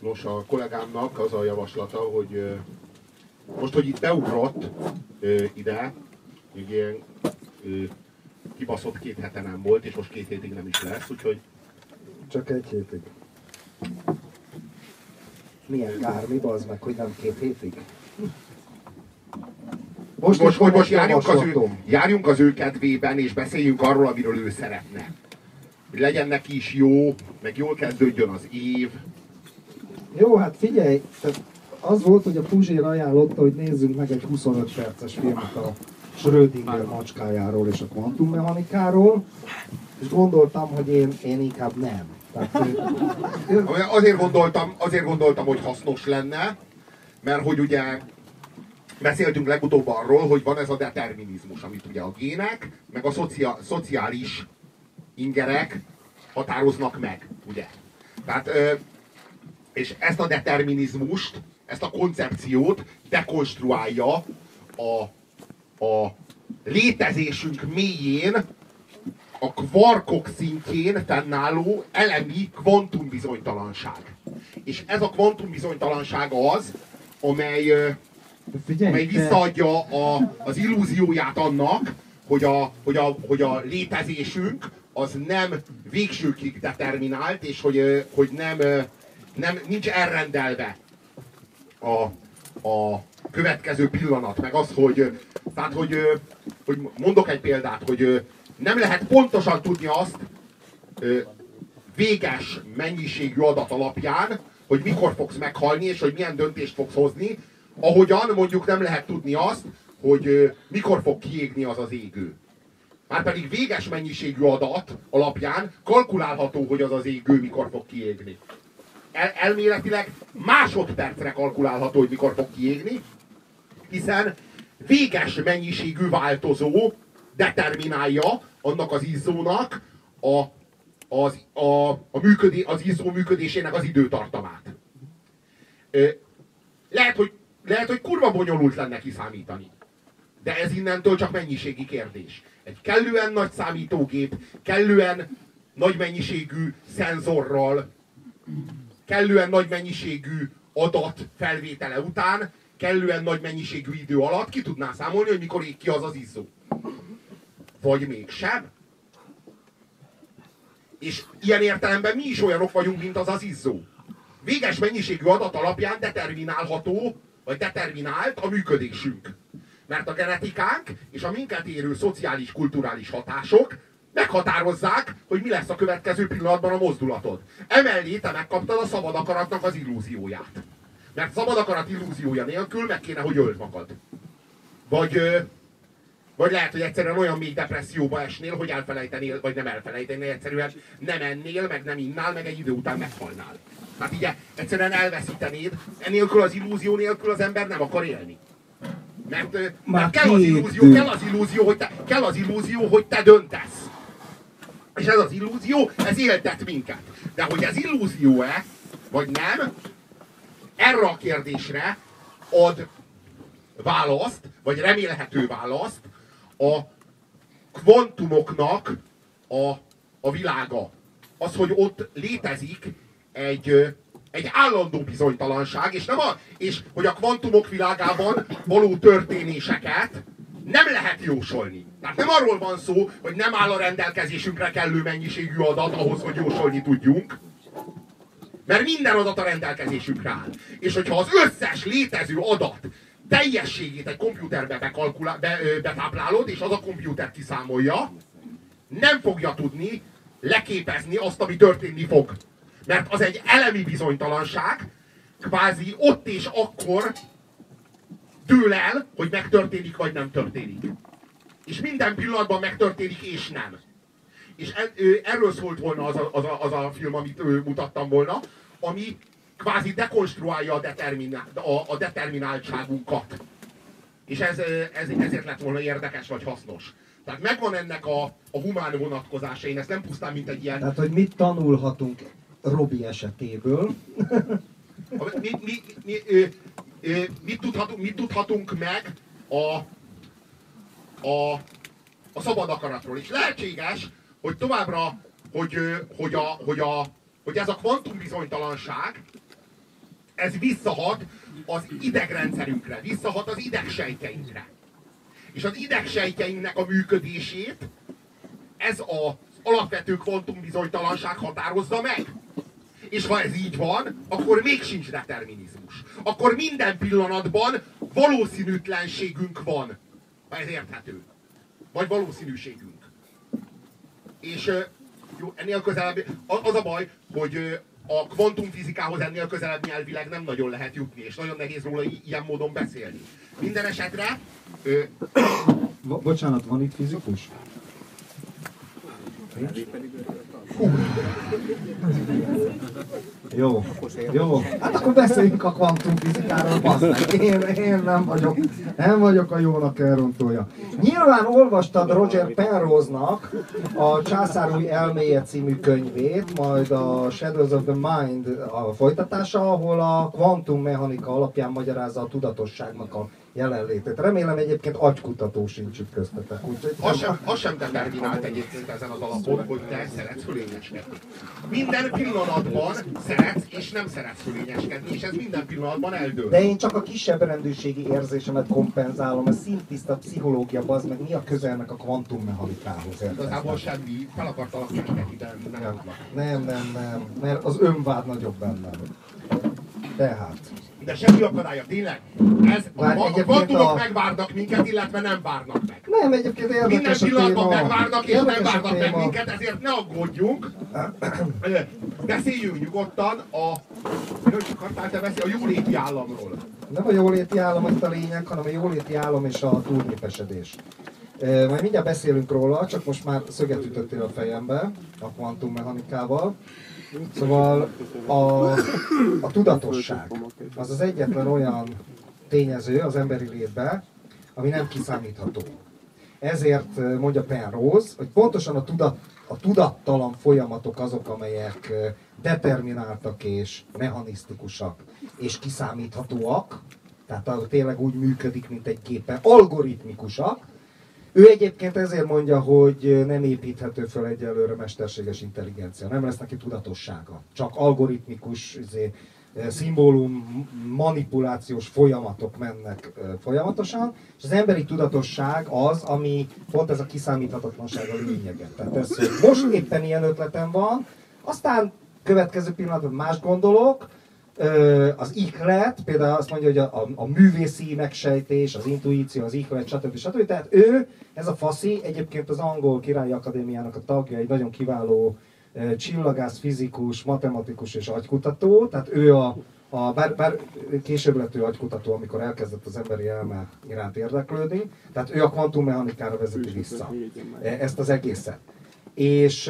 Nos, a kollégámnak az a javaslata, hogy most, hogy itt beugrott ide, még ilyen kibaszott két hete nem volt, és most két hétig nem is lesz, úgyhogy... Csak egy hétig. Milyen kár, mi az meg, hogy nem két hétig? Most, most, most, most járjunk, az ő, járjunk az ő kedvében, és beszéljünk arról, amiről ő szeretne. Hogy legyen neki is jó, meg jól kezdődjön az év. Jó, hát figyelj, az volt, hogy a Puzsér ajánlotta, hogy nézzünk meg egy 25 perces filmet a Schrödinger macskájáról és a kvantummechanikáról, és gondoltam, hogy én, én inkább nem. Tehát, azért, gondoltam, azért gondoltam, hogy hasznos lenne, mert hogy ugye beszéltünk legutóbb arról, hogy van ez a determinizmus, amit ugye a gének, meg a szocia, szociális ingerek határoznak meg, ugye. Tehát, és ezt a determinizmust, ezt a koncepciót dekonstruálja a, a létezésünk mélyén a kvarkok szintjén fennálló elemi kvantumbizonytalanság. És ez a kvantumbizonytalanság az, amely, Figyelj, amely visszaadja a, az illúzióját annak, hogy a, hogy, a, hogy a létezésünk az nem végsőkig determinált, és hogy, hogy nem, nem, nincs elrendelve a, a következő pillanat, meg az, hogy, tehát, hogy, hogy mondok egy példát, hogy nem lehet pontosan tudni azt véges mennyiségű adat alapján, hogy mikor fogsz meghalni, és hogy milyen döntést fogsz hozni, ahogyan mondjuk nem lehet tudni azt, hogy mikor fog kiégni az az égő. Márpedig véges mennyiségű adat alapján kalkulálható, hogy az az égő mikor fog kiégni. El, elméletileg másodpercre kalkulálható, hogy mikor fog kiégni, hiszen véges mennyiségű változó determinálja annak az izzónak a, az, a, a működé, az izzó működésének az időtartamát. Lehet, hogy, lehet, hogy kurva bonyolult lenne kiszámítani. De ez innentől csak mennyiségi kérdés. Egy kellően nagy számítógép, kellően nagy mennyiségű szenzorral, kellően nagy mennyiségű adat felvétele után, kellően nagy mennyiségű idő alatt ki tudná számolni, hogy mikor ég ki az az izzó. Vagy mégsem. És ilyen értelemben mi is olyanok vagyunk, mint az az izzó. Véges mennyiségű adat alapján determinálható, vagy determinált a működésünk. Mert a genetikánk és a minket érő szociális, kulturális hatások meghatározzák, hogy mi lesz a következő pillanatban a mozdulatod. Emellé te megkaptad a szabad akaratnak az illúzióját. Mert szabad akarat illúziója nélkül meg kéne, hogy öld magad. Vagy, vagy lehet, hogy egyszerűen olyan mély depresszióba esnél, hogy elfelejtenél, vagy nem elfelejtenél, egyszerűen nem ennél, meg nem innál, meg egy idő után meghalnál. Hát így egyszerűen elveszítenéd, enélkül az illúzió nélkül az ember nem akar élni. Mert, mert kell, az illúzió, kell az illúzió, hogy te, kell az illúzió, hogy te döntesz. És ez az illúzió, ez éltet minket. De hogy ez illúzió-e, vagy nem, erre a kérdésre ad választ, vagy remélhető választ a kvantumoknak a, a világa. Az, hogy ott létezik egy, egy állandó bizonytalanság, és, nem a, és hogy a kvantumok világában való történéseket nem lehet jósolni. Tehát nem arról van szó, hogy nem áll a rendelkezésünkre kellő mennyiségű adat ahhoz, hogy jósolni tudjunk, mert minden adat a rendelkezésünkre áll. És hogyha az összes létező adat teljességét egy kompjúterbe bekalkulá, be, betáplálod, és az a kompjúter kiszámolja, nem fogja tudni leképezni azt, ami történni fog. Mert az egy elemi bizonytalanság, kvázi ott és akkor dől el, hogy megtörténik vagy nem történik. És minden pillanatban megtörténik és nem. És erről szólt volna az a, az a, az a film, amit mutattam volna, ami kvázi dekonstruálja a, determinál, a, a determináltságunkat. És ez, ez, ezért lett volna érdekes vagy hasznos. Tehát megvan ennek a, a humán vonatkozása, én ezt nem pusztán, mint egy ilyen... Tehát, hogy mit tanulhatunk Robi esetéből? mi, mi, mi, mit, tudhatunk, mit tudhatunk meg a, a, a szabad akaratról? És lehetséges, hogy továbbra, hogy, hogy, a, hogy, a, hogy ez a kvantumbizonytalanság, ez visszahat az idegrendszerünkre, visszahat az idegsejtjeinkre. És az idegsejtjeinknek a működését ez az alapvető kvantumbizonytalanság határozza meg. És ha ez így van, akkor még sincs determinizmus. Akkor minden pillanatban valószínűtlenségünk van. Ha ez érthető. Vagy valószínűségünk. És jó, ennél közelebb, az a baj, hogy a kvantumfizikához ennél közelebb nyelvileg nem nagyon lehet jutni, és nagyon nehéz róla ilyen módon beszélni. Minden esetre... Ö... Bocsánat, van itt fizikus? Jó, jó. Hát akkor beszéljünk a kvantumfizikáról. Én, én nem vagyok, nem vagyok a jónak elrontója. Nyilván olvastad Roger Penrose-nak a Császár új elméje című könyvét, majd a Shadows of the Mind a folytatása, ahol a kvantummechanika alapján magyarázza a tudatosságnak a jelenlétét. Remélem egyébként agykutató sincs itt köztetek. Úgyhogy az, sem, az sem determinált egyébként ezen az alapon, hogy te szeretsz fölényeskedni. Minden pillanatban szeretsz és nem szeretsz fölényeskedni, és ez minden pillanatban eldől. De én csak a kisebb rendőrségi érzésemet kompenzálom, a szintiszta pszichológia, az meg mi a közelnek a kvantummechanikához. Igazából semmi, fel akartalak nektek ide, nem, nem, nem, nem, mert az önvád nagyobb bennem. Tehát de semmi akadálya, tényleg. Ez, Vár, a, a kvantumok a... megvárnak minket, illetve nem várnak meg. Nem, egyébként érdekes Minden pillanatban megvárnak és nem várnak meg minket, ezért ne aggódjunk. Beszéljünk nyugodtan a... Miről akartál te beszélni? A jóléti államról. Nem a jóléti állam itt a lényeg, hanem a jóléti állam és a túlnépesedés. Majd mindjárt beszélünk róla, csak most már szöget ütöttél a fejembe a kvantummechanikával. Szóval a, a tudatosság az az egyetlen olyan tényező az emberi létben, ami nem kiszámítható. Ezért mondja Penrose, hogy pontosan a, tudat, a tudattalan folyamatok azok, amelyek determináltak és mechanisztikusak és kiszámíthatóak, tehát tényleg úgy működik, mint egy gépe, algoritmikusak, ő egyébként ezért mondja, hogy nem építhető föl egyelőre mesterséges intelligencia, nem lesz neki tudatossága. Csak algoritmikus izé, szimbólum manipulációs folyamatok mennek folyamatosan, és az emberi tudatosság az, ami pont ez a kiszámíthatatlanság a lényege. Tehát ez, most éppen ilyen ötletem van, aztán következő pillanatban más gondolok, az ihlet, például azt mondja, hogy a, a, a művészi megsejtés, az intuíció, az ihlet, stb. stb. Tehát ő, ez a faszi, egyébként az Angol Királyi Akadémiának a tagja, egy nagyon kiváló csillagász, fizikus, matematikus és agykutató, tehát ő a, a, bár, bár később lett ő agykutató, amikor elkezdett az emberi elme iránt érdeklődni, tehát ő a kvantummechanikára vezeti vissza e, ezt az egészet. És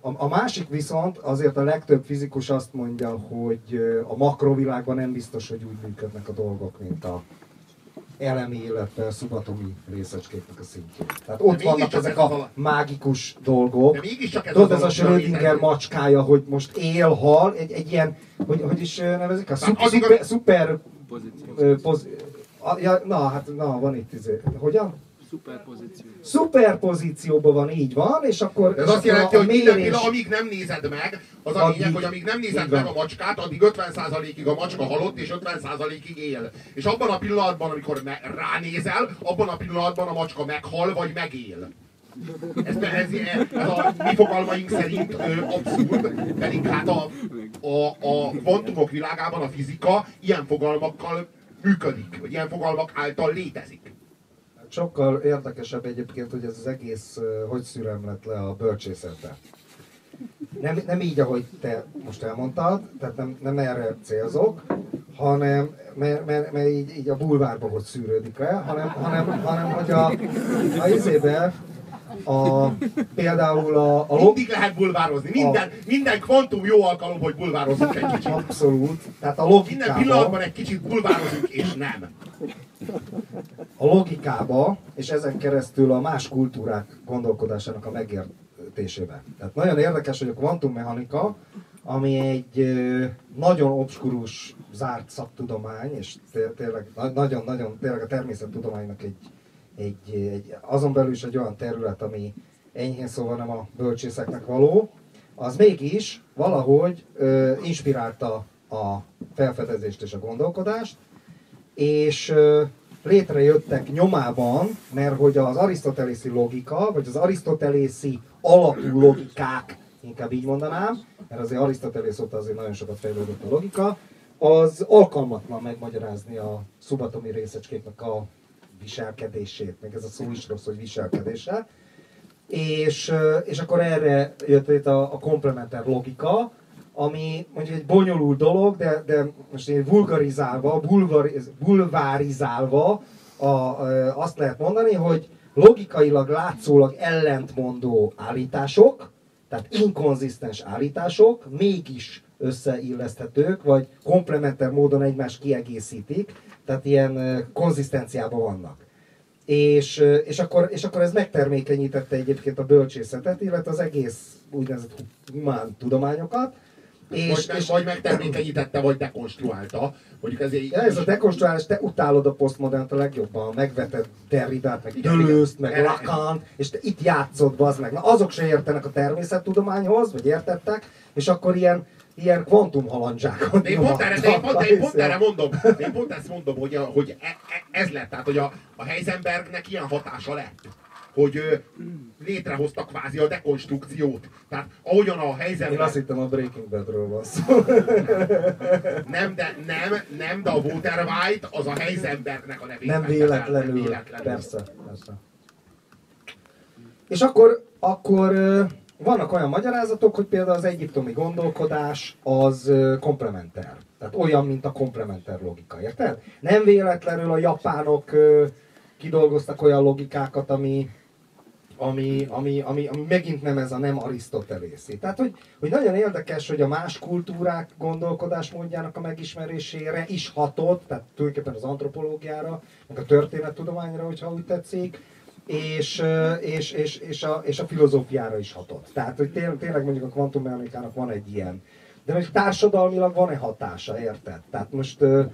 a, a másik viszont, azért a legtöbb fizikus azt mondja, hogy a makrovilágban nem biztos, hogy úgy működnek a dolgok, mint a elemi, illetve szubatomi részecskéknek a szintjén. Tehát ott de vannak ezek a, a mágikus dolgok. Tudod, ez a Schrödinger macskája, hogy most él, hal, egy, egy ilyen, hogy, hogy is nevezik? A szuper, szuper, szuper poz, ja, na, hát na, van itt, izé, hogyan? Szuperpozíció. Szuperpozícióban van, így van, és akkor... Ez azt jelenti, hogy mérés... minden amíg nem nézed meg, az a lényeg, hogy amíg nem nézed meg a macskát, addig 50%-ig a macska halott, és 50%-ig él. És abban a pillanatban, amikor ránézel, abban a pillanatban a macska meghal, vagy megél. Ez, ez, ez a mi fogalmaink szerint ö, abszurd, pedig hát a, a, a kvantumok világában a fizika ilyen fogalmakkal működik, vagy ilyen fogalmak által létezik sokkal érdekesebb egyébként, hogy ez az egész hogy szürem le a bölcsészetbe. Nem, nem így, ahogy te most elmondtad, tehát nem, nem erre célzok, hanem mert, mert, mert így, így a bulvárba hogy szűrődik le, hanem, hanem, hanem hogy a, a izébe, a, például a, a log... Mindig lehet bulvározni. Minden, a... minden kvantum jó alkalom, hogy bulvározunk egy kicsit. Abszolút. Tehát a logikában... Minden pillanatban egy kicsit bulvározunk, és nem. A logikába, és ezen keresztül a más kultúrák gondolkodásának a megértésébe. Tehát nagyon érdekes, hogy a kvantummechanika, ami egy nagyon obskurus, zárt szaktudomány, és tényleg nagyon-nagyon, tényleg a természettudománynak egy egy, egy, azon belül is egy olyan terület, ami enyhén szóval nem a bölcsészeknek való, az mégis valahogy ö, inspirálta a felfedezést és a gondolkodást, és létrejöttek nyomában, mert hogy az arisztotelészi logika, vagy az arisztotelészi alapú logikák, inkább így mondanám, mert azért Arisztotelész óta azért nagyon sokat fejlődött a logika, az alkalmatlan megmagyarázni a szubatomi részecskéknek a viselkedését, meg ez a szó is rossz, hogy viselkedése. És, és akkor erre jött létre a, a komplementer logika, ami mondjuk egy bonyolult dolog, de, de most én vulgarizálva, bulvariz, bulvárizálva a, a, azt lehet mondani, hogy logikailag látszólag ellentmondó állítások, tehát inkonzisztens állítások mégis összeilleszthetők, vagy komplementer módon egymást kiegészítik, tehát ilyen konzisztenciában vannak. És, és, akkor, és akkor ez megtermékenyítette egyébként a bölcsészetet, illetve az egész úgynevezett humán tudományokat, és, vagy, és, vagy megtermékenyítette, vagy dekonstruálta. Mondjuk ez, ja, ez a dekonstruálás, te utálod a posztmodernt a legjobban, megveted Derridát, meg Deleuze-t, meg Lacan, és te itt játszod, bazd meg. Na, azok se értenek a természettudományhoz, vagy értettek, és akkor ilyen ilyen kvantumhalandzsákot. Én pont, erre, én, pont, én pont erre mondom, én pont ezt mondom, hogy, hogy e, e, ez lett, tehát hogy a, a Heisenbergnek ilyen hatása lett hogy ö, létrehozta kvázi a dekonstrukciót. Tehát ahogyan a Heisenberg... Én azt hittem a Breaking Badről van szó. nem, de, nem, nem, de a Walter White az a Heisenbergnek a nevét. Nem véletlenül, nem véletlenül. Persze, persze. És akkor, akkor vannak olyan magyarázatok, hogy például az egyiptomi gondolkodás az komplementer. Tehát olyan, mint a komplementer logika, érted? Nem véletlenül a japánok kidolgoztak olyan logikákat, ami, ami, ami, ami, ami megint nem ez a nem arisztotelészi. Tehát, hogy, hogy nagyon érdekes, hogy a más kultúrák gondolkodásmódjának a megismerésére is hatott, tehát tulajdonképpen az antropológiára, meg a történettudományra, hogyha úgy tetszik, és, és, és, és, a, és a filozófiára is hatott. Tehát, hogy tényleg mondjuk a kvantummechanikának van egy ilyen de hogy társadalmilag van-e hatása, érted? Tehát most uh,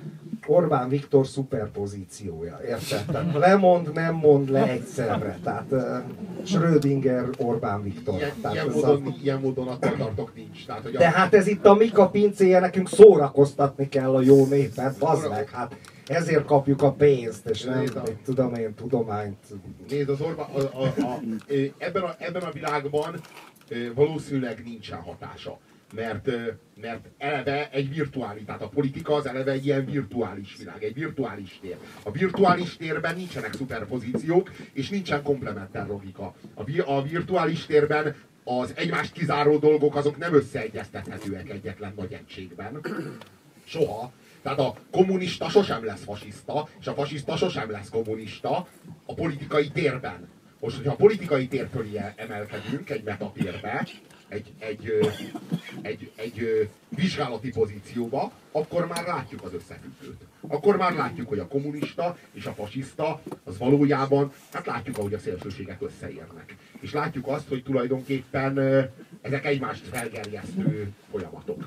Orbán Viktor szuperpozíciója, érted? Tehát lemond, nem mond le egyszerre. Tehát uh, Schrödinger, Orbán Viktor. Ilyen, Tehát ilyen, módon, a... ilyen módon attól tartok nincs. Tehát, hogy a... De hát ez itt a Mika pincéje, nekünk szórakoztatni kell a jó népet, bazd meg, hát ezért kapjuk a pénzt, és nem, Nézd a... tudom én, tudományt. Nézd, az Orbán, a, a, a, ebben, a, ebben a világban valószínűleg nincsen hatása mert, mert eleve egy virtuális, tehát a politika az eleve egy ilyen virtuális világ, egy virtuális tér. A virtuális térben nincsenek szuperpozíciók, és nincsen komplementer logika. A, vi, a virtuális térben az egymást kizáró dolgok azok nem összeegyeztethetőek egyetlen nagy egységben. Soha. Tehát a kommunista sosem lesz fasiszta, és a fasiszta sosem lesz kommunista a politikai térben. Most, hogyha a politikai tér fölé emelkedünk egy metatérbe, egy, egy, egy, egy vizsgálati pozícióba, akkor már látjuk az összefüggőt. Akkor már látjuk, hogy a kommunista és a fasiszta az valójában, hát látjuk, ahogy a szélsőségek összeérnek. És látjuk azt, hogy tulajdonképpen ezek egymást felgerjesztő folyamatok.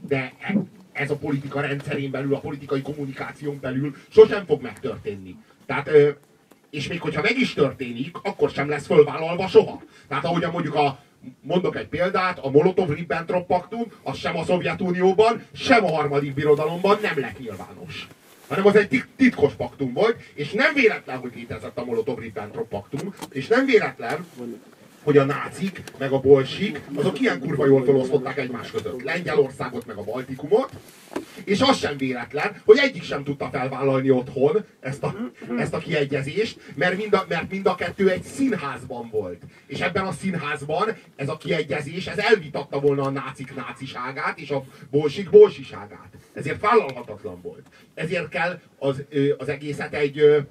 De e, ez a politika rendszerén belül, a politikai kommunikáción belül sosem fog megtörténni. Tehát és még hogyha meg is történik, akkor sem lesz fölvállalva soha. Tehát ahogyan mondjuk a mondok egy példát, a Molotov-Ribbentrop paktum, az sem a Szovjetunióban, sem a harmadik birodalomban nem lett nyilvános. Hanem az egy titkos paktum volt, és nem véletlen, hogy létezett a Molotov-Ribbentrop paktum, és nem véletlen, hogy a nácik, meg a bolsik, azok ilyen kurva jól felosztották egymás között. Lengyelországot, meg a Baltikumot, és az sem véletlen, hogy egyik sem tudta felvállalni otthon ezt a, ezt a kiegyezést, mert mind, a, mert mind a kettő egy színházban volt. És ebben a színházban ez a kiegyezés, ez elvitatta volna a nácik náciságát és a bolsik bolsiságát. Ezért vállalhatatlan volt. Ezért kell az, az egészet egy,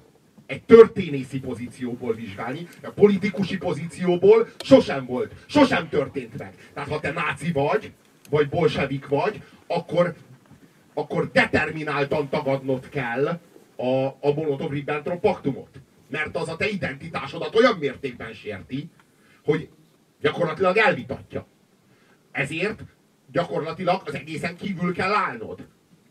egy történészi pozícióból vizsgálni, a politikusi pozícióból sosem volt, sosem történt meg. Tehát ha te náci vagy, vagy bolsevik vagy, akkor, akkor determináltan tagadnod kell a, a Molotov-Ribbentrop paktumot. Mert az a te identitásodat olyan mértékben sérti, hogy gyakorlatilag elvitatja. Ezért gyakorlatilag az egészen kívül kell állnod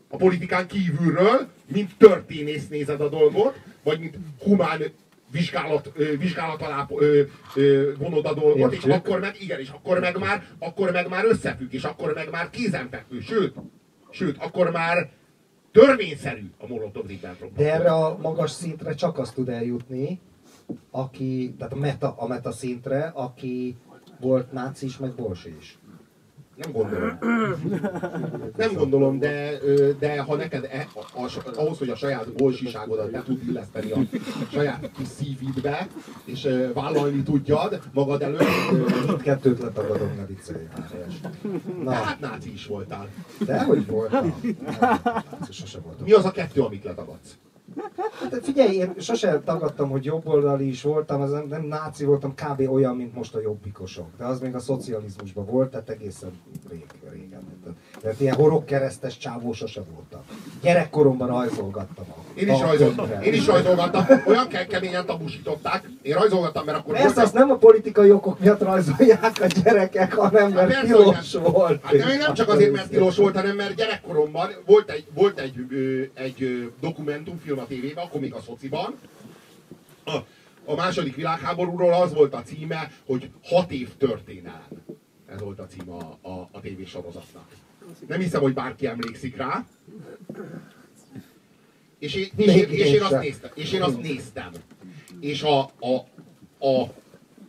a politikán kívülről, mint történész nézed a dolgot, vagy mint humán vizsgálat, vizsgálat alá vonod a dolgot, Értsük. és akkor meg, igen, és akkor meg már, akkor meg már összefügg, és akkor meg már kézenfekvő, sőt, Sőt, akkor már törvényszerű a Molotov-Ribbentrop. De erre a magas szintre csak azt tud eljutni, aki, tehát a meta, a meta szintre, aki volt náci is, meg bolsi is. Nem gondolom. Nem gondolom, de, de ha neked e, a, a, ahhoz, hogy a saját bolsiságodat be tud illeszteni a saját kis szívidbe, és vállalni tudjad magad előtt, Mindkettőt letagadom, ne viccelj már. Na, hát náci is voltál. de hogy voltam? Nem, sose voltam. Mi az a kettő, amit letagadsz? Hát figyelj, én sose tagadtam, hogy jobboldali is voltam, az nem, nem náci voltam, kb. olyan, mint most a jobbikosok. De az még a szocializmusban volt, tehát egészen rég, régen. Tehát, ilyen horogkeresztes csávó sose voltam. Gyerekkoromban rajzolgattam. A Én is, rajzol, én is rajzolgattam, olyan ke- keményen tabusították. Én rajzolgattam, mert akkor Persze volt azt nem a politikai okok miatt rajzolják a gyerekek, hanem mert persze, tilos nem. volt. Hát de még nem csak azért, mert tilos volt, hanem mert gyerekkoromban volt egy, volt egy, ö, egy dokumentumfilm a tévében, akkor még a szociban. A, a második világháborúról az volt a címe, hogy hat év történelem. Ez volt a címe a, a, a tévésorozatnak. Nem hiszem, hogy bárki emlékszik rá. És én, és, én, és, én azt néztem. És én azt néztem. És a, a, a,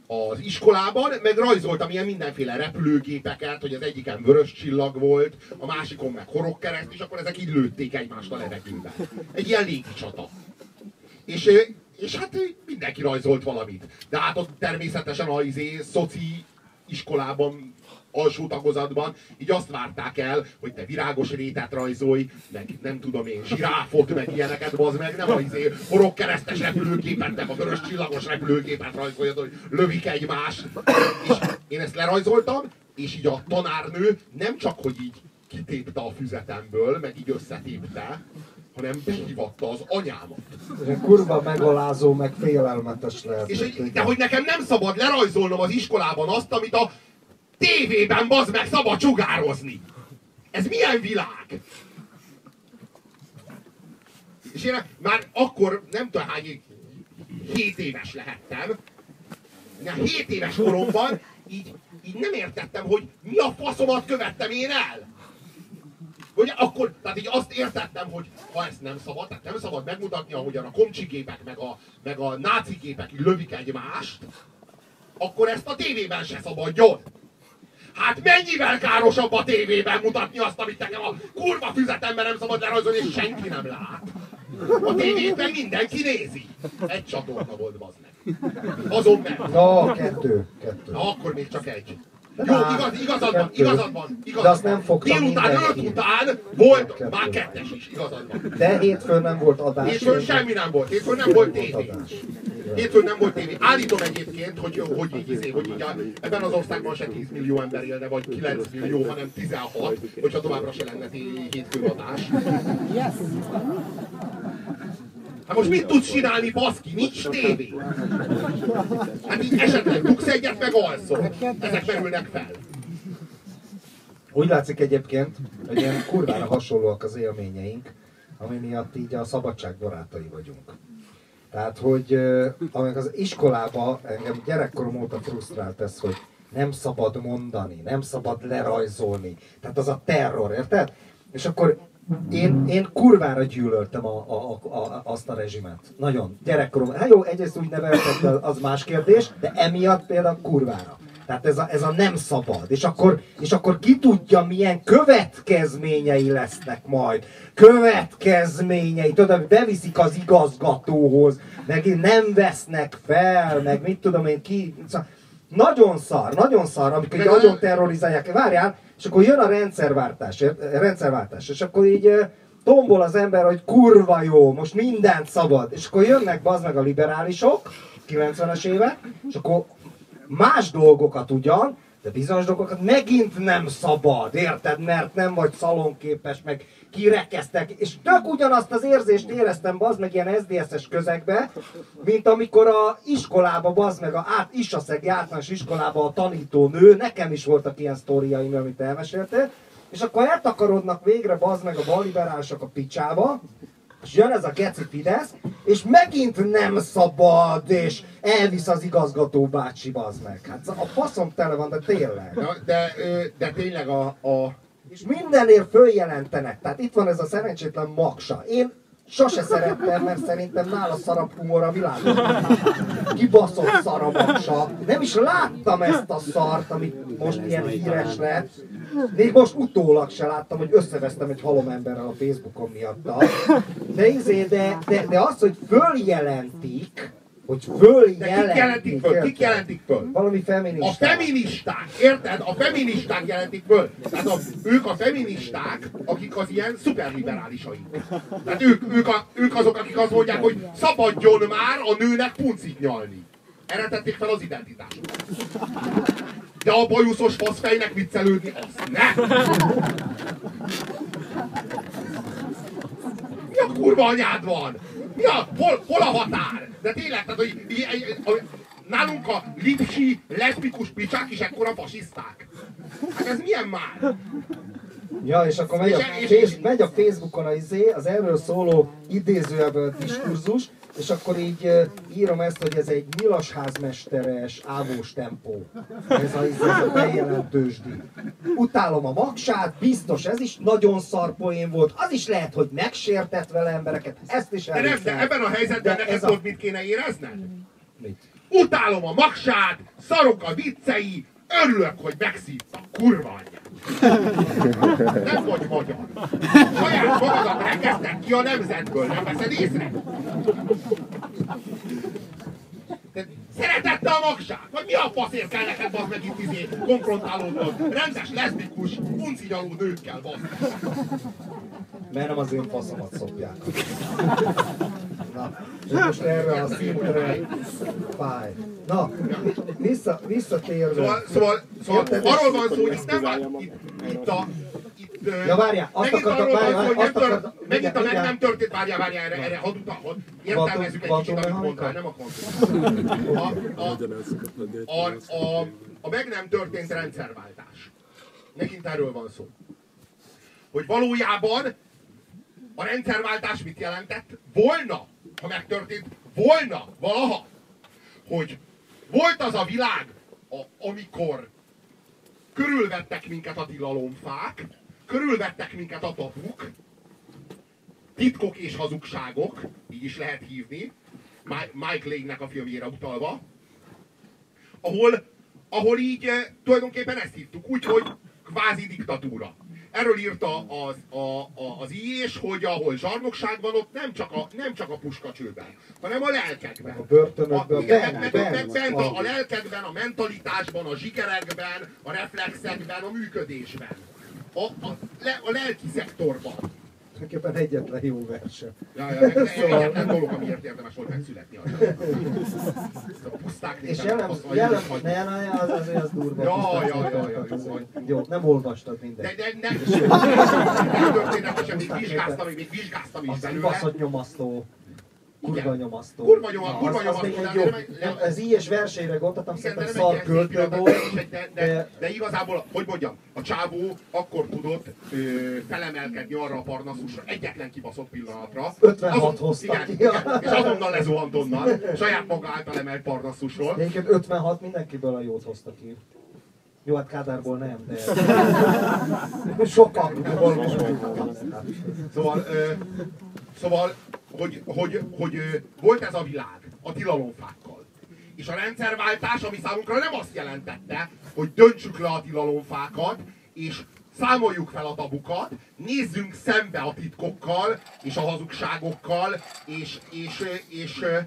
az iskolában meg rajzoltam ilyen mindenféle repülőgépeket, hogy az egyiken vörös csillag volt, a másikon meg horogkereszt, és akkor ezek így lőtték egymást a levegőben. Egy ilyen légicsata. És, és hát mindenki rajzolt valamit. De hát ott természetesen a izé, szoci iskolában, alsó tagozatban, így azt várták el, hogy te virágos rétet rajzolj, meg nem tudom én, zsiráfot, meg ilyeneket, bazd meg, nem a izé, horogkeresztes repülőgépet, meg a vörös csillagos repülőgépet rajzoljad, hogy lövik egymást. És én ezt lerajzoltam, és így a tanárnő nem csak, hogy így kitépte a füzetemből, meg így összetépte, hanem behívatta az anyámat. Ilyen Kurva megalázó, meg félelmetes lehet. És de hogy nekem nem szabad lerajzolnom az iskolában azt, amit a tévében bazd meg szabad sugározni. Ez milyen világ? És én már akkor nem tudom hány 7 éves lehettem. De 7 éves koromban így, így nem értettem, hogy mi a faszomat követtem én el. Hogy akkor, tehát így azt értettem, hogy ha ezt nem szabad, tehát nem szabad megmutatni, ahogyan a komcsigépek, meg a, meg a náci gépek így lövik egymást, akkor ezt a tévében se szabadjon. Hát mennyivel károsabb a tévében mutatni azt, amit nekem a kurva füzetemben nem szabad lerajzolni, és senki nem lát. A tévében mindenki nézi. Egy csatorna volt, bazd meg. Azon meg. Na, kettő, kettő. Na, akkor még csak egy. Jó, igaz, igazad van, igazad van, igazad De azt nem fogta Délután öt után volt Kettő. már kettes is, igazad van. De hétfőn nem volt adás. Hétfőn semmi nem volt, hétfőn nem volt tévé. Hétfőn nem volt tévé. Állítom egyébként, hogy, hogy így, izé, hogy így a, ebben az országban se 10 millió ember élne, vagy 9 millió, hanem 16, hogyha továbbra se lenne hétfőn adás. Hát most mit tudsz csinálni, baszki? Nincs tévé. Hát így esetleg dugsz egyet, meg alszol. Ezek merülnek fel. Úgy látszik egyébként, hogy ilyen kurvára hasonlóak az élményeink, ami miatt így a szabadság barátai vagyunk. Tehát, hogy amíg az iskolába engem gyerekkorom óta frusztrált ez, hogy nem szabad mondani, nem szabad lerajzolni. Tehát az a terror, érted? És akkor én, én kurvára gyűlöltem a, a, a, a, azt a rezsimet. Nagyon. Gyerekkorom. Hát jó, egyrészt úgy neveltek, az más kérdés, de emiatt például kurvára. Tehát ez a, ez a nem szabad. És akkor, és akkor ki tudja, milyen következményei lesznek majd. Következményei. Tudod, hogy beviszik az igazgatóhoz, meg nem vesznek fel, meg mit tudom én ki. Szóval Nagyon szar, nagyon szar, amikor nagyon terrorizálják. Várjál, és akkor jön a rendszerváltás, rendszerváltás, és akkor így tombol az ember, hogy kurva jó, most mindent szabad. És akkor jönnek bazd meg a liberálisok, 90-es évek, és akkor más dolgokat ugyan, de bizonyos dolgokat megint nem szabad, érted? Mert nem vagy szalonképes, meg kirekeztek, és tök ugyanazt az érzést éreztem, bazd meg ilyen SZDSZ-es közegbe, mint amikor a iskolába, bazd meg a át, Isaszegi általános iskolába a tanítónő, nekem is voltak ilyen sztoriaim, amit elmeséltél, és akkor eltakarodnak végre, bazd meg a balliberálisok a picsába, és jön ez a geci Fidesz, és megint nem szabad, és elvisz az igazgató bácsi, bazd meg. Hát a faszom tele van, de tényleg. Na, de, de tényleg a, a, És mindenért följelentenek. Tehát itt van ez a szerencsétlen maksa. Én sose szerettem, mert szerintem nála szarabb humor a világon. Kibaszott szarabaksa. Nem is láttam ezt a szart, amit most ilyen híres lett. Még most utólag se láttam, hogy összevesztem egy halom emberrel a Facebookon miatta. De, izé, de, de, de az, hogy följelentik, hogy följelentik. De kik jelentik föl? Kik jelentik föl? Valami A feministák. feministák, érted? A feministák jelentik föl. Tehát a, ők a feministák, akik az ilyen szuperliberálisaik. Tehát ők, ők, a, ők azok, akik azt mondják, hogy szabadjon már a nőnek puncit nyalni. Erre tették fel az identitásukat. De a bajuszos faszfejnek viccelődni, azt ne! Mi a kurva anyád van? Mi a, hol, hol a határ? De tényleg, tehát, hogy i- a- nálunk a lipsi, leszbikus picsák is ekkora fasiszták. Hát ez milyen már? Ja, és akkor megy a, És- és- megy a Facebookon a izé, az erről szóló idézőjelből diskurzus, és akkor így írom ezt, hogy ez egy nyilasházmesteres ávós tempó. Ez a, ez a bejelentősdi. Utálom a magsát, biztos ez is nagyon szar poén volt, az is lehet, hogy megsértett vele embereket, ezt is De, nem, elhiszem. de ebben a helyzetben De ez a- mit kéne érezned? Mit? Utálom a magsát, szarok a viccei, örülök, hogy megszívta, kurva anyját. Nem vagy magyar. Saját magadat rekeszted ki a nemzetből, nem veszed észre? Te Szeretette a magsát? Vagy mi a faszért kell neked bazd meg itt izé konfrontálódnod? Rendes, leszbikus, puncinyaló nőkkel bazd. Mert nem az én faszomat szopják. Na, most erre a szintre fáj. Na, vissza, visszatérve. Szóval, szóval, szóval arról van szó, hogy itt nem itt, itt a... Itt, Ja, várjál, azt megint akartam- arról van várjál, szó, hogy nem azt akartam- megint a meg nem történt, várjál, várjál, erre, erre hadd utal, hadd értelmezzük egy kicsit, amit mondtál, nem a kvantum. A, a, a, a, a meg nem történt rendszerváltás. Megint erről van szó. Hogy valójában a rendszerváltás mit jelentett? Volna, ha megtörtént, volna valaha, hogy volt az a világ, a, amikor körülvettek minket a tilalomfák, körülvettek minket a tabuk, titkok és hazugságok, így is lehet hívni, Mi- Mike Lane-nek a filmjére utalva, ahol, ahol így eh, tulajdonképpen ezt hívtuk, úgyhogy kvázi diktatúra. Erről írta az, a, a, az IÉS, hogy ahol zsarnokság van, ott nem csak a, nem csak a puskacsőben, hanem a lelkekben. A börtönökben, A, igen, bent, meg, bent, meg, bent a, a az. lelkedben, a mentalitásban, a zsikerekben, a reflexekben, a működésben. A, a, le, a lelki szektorban. Tulajdonképpen egyetlen jó verse. Ja, ja, ez Szóval- egyetlen dolog, amiért érdemes volt megszületni. A, a puszták És jelen, jelen, ne, ne, az, az, az durva. Ja, ja, ja, ja, az jó, jó. Jó, nem olvastad De, mindegy. de nem, nem történetesen még vizsgáztam, még vizsgáztam is Az belőle. baszott nyomasztó. Kurva nyomasztó. Kurva nyoma- Na, kurva nyomasztó, Ez ilyes versenyre gondoltam, szerintem szar költő volt. de, igazából, hogy mondjam, a csávó akkor tudott felemelkedni arra a parnaszusra, egyetlen kibaszott pillanatra. 56 hozta és azonnal lezuhant onnan, saját maga által emelt parnaszusról. Egyébként 56 mindenkiből a jót hozta ki. Jó, hát Kádárból nem, de sokan Szóval, szóval hogy, hogy, hogy volt ez a világ a tilalomfákkal. És a rendszerváltás, ami számunkra nem azt jelentette, hogy döntsük le a tilalomfákat, és számoljuk fel a tabukat, nézzünk szembe a titkokkal, és a hazugságokkal, és, és, és, ö,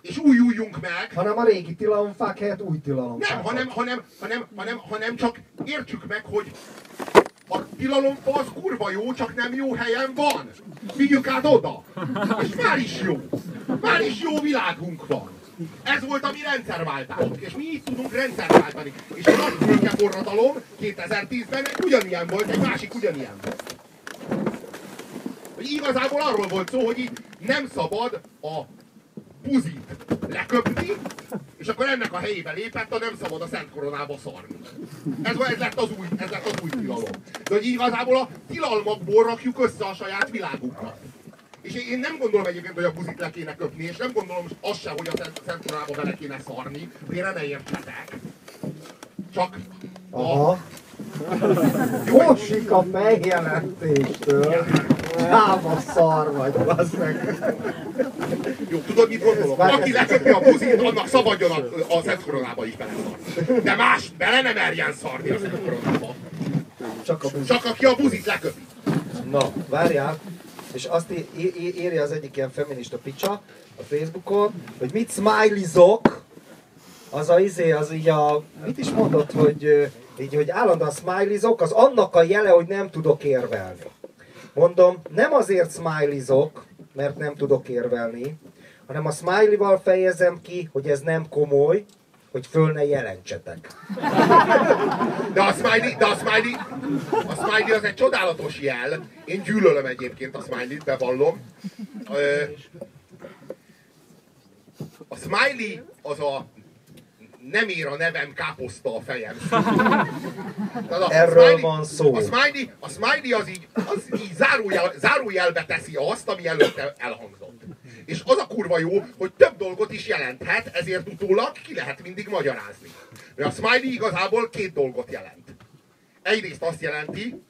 és újuljunk meg, hanem a régi tilalomfák helyett új tilalomfák. nem, hanem, hanem, hanem, hanem, hanem csak értsük meg, hogy a tilalomfa az kurva jó, csak nem jó helyen van. Vigyük át oda. És már is jó. Már is jó világunk van. Ez volt a mi rendszerváltásunk, és mi így tudunk rendszerváltani. És a nagy tőke forradalom 2010-ben egy ugyanilyen volt, egy másik ugyanilyen volt. Hogy igazából arról volt szó, hogy így nem szabad a puzit leköpni, és akkor ennek a helyébe lépett a nem szabad a Szent Koronába szarni. Ez, ez, lett az új, ez lett az új tilalom. De hogy igazából a tilalmakból rakjuk össze a saját világunkat. És én nem gondolom egyébként, hogy a buzit le kéne köpni, és nem gondolom azt sem, hogy a Szent, Koronába bele kéne szarni, félre ne értsetek. Csak a, Aha. Hossik a megjelentéstől. Ám a szar vagy, bazd meg. Jó, tudod mit gondolok? Aki leköpi a buzit, annak szabadjon a, a Szent Koronába is beleszarni. De más bele nem merjen szarni a Szent Koronába. Csak a buzit. Csak aki a buzit leköpi. Na, várjál. És azt írja az egyik ilyen feminista picsa a Facebookon, hogy mit smileyzok, az a izé, az így a, mit is mondott, hogy így, hogy állandóan smileyzok, az annak a jele, hogy nem tudok érvelni. Mondom, nem azért smileyzok, mert nem tudok érvelni, hanem a smiley-val fejezem ki, hogy ez nem komoly, hogy föl ne jelentsetek. De a smiley, de a smiley, a smiley az egy csodálatos jel. Én gyűlölöm egyébként a smiley-t, bevallom. A smiley az a nem ér a nevem káposzta a fejem. A Erről van szó. A smiley, a smiley az így, az így zárójel, zárójelbe teszi azt, ami előtte elhangzott. És az a kurva jó, hogy több dolgot is jelenthet, ezért utólag ki lehet mindig magyarázni. Mert a smiley igazából két dolgot jelent. Egyrészt azt jelenti,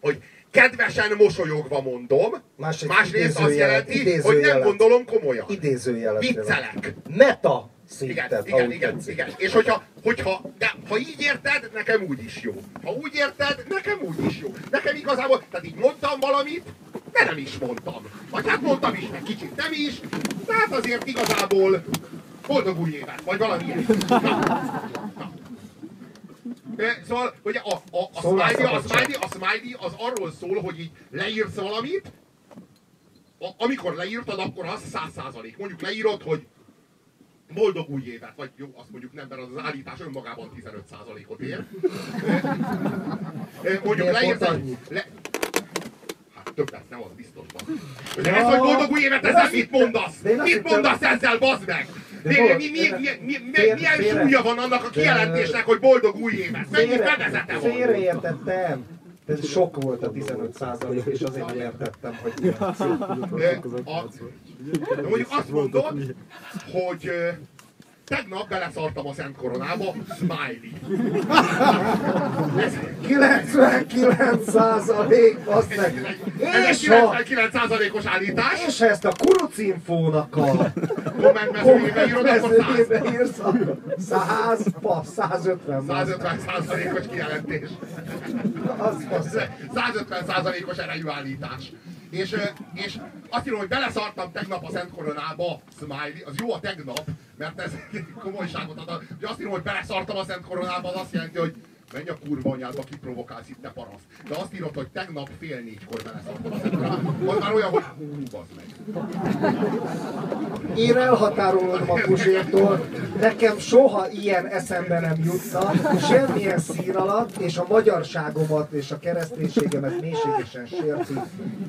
hogy kedvesen mosolyogva mondom, Másrészt másrészt azt jelenti, hogy nem gondolom komolyan. Idézőjelet. Viccelek. Meta Igen, szintet, igen, ahogy igen, tetszik. igen. És hogyha, hogyha, de ha így érted, nekem úgy is jó. Ha úgy érted, nekem úgy is jó. Nekem igazából, tehát így mondtam valamit, de nem is mondtam. Vagy hát mondtam is, meg kicsit nem is, de hát azért igazából boldog új évet, vagy valami ilyen. Na, Szóval, hogy a, a, a, smiley, a, smiley, a smiley az arról szól, hogy így leírsz valamit, a, amikor leírtad, akkor az száz százalék. Mondjuk leírod, hogy boldog új évet, vagy jó, azt mondjuk nem, mert az, az állítás önmagában 15%-ot ér. Mondjuk leírsz egy... Le... Hát többet nem, az biztos van. De ez, hogy boldog új évet, ezzel mit mondasz? Mit mondasz ezzel, bazd meg? De Mi, mi, mi, mi, mi, mi, Fél- milyen súlya van annak a kijelentésnek, hogy boldog új évet? Mennyi fedezete van? félreértettem. Ez sok volt a 15 százalék, és azért értettem, hogy a, de mondjuk azt mondod, hogy tegnap beleszartam a Szent Koronába, smiley. Ez, 99 százalék, azt meg. ez egy És ha, 99%-os állítás. és ezt a kurucinfónak a Komment mezőjébe írod, akkor 100. mezőjébe írsz, akkor 100, pa, 150. 150%-os kijelentés. Az fasz. 150%-os erejű állítás. És, és azt írom, hogy beleszartam tegnap a Szent Koronába, smiley, az jó a tegnap, mert ez komolyságot ad. Ugye azt írom, hogy beleszartam a Szent Koronába, az azt jelenti, hogy menj a kurva anyádba, kiprovokálsz itt, te parasz. De azt írod, hogy tegnap fél négykor Koronába. Az már olyan, hogy hú, bazd meg. Én elhatárolom a Puzsértól, nekem soha ilyen eszembe nem jutna, semmilyen szín alatt, és a magyarságomat és a kereszténységemet mélységesen sérti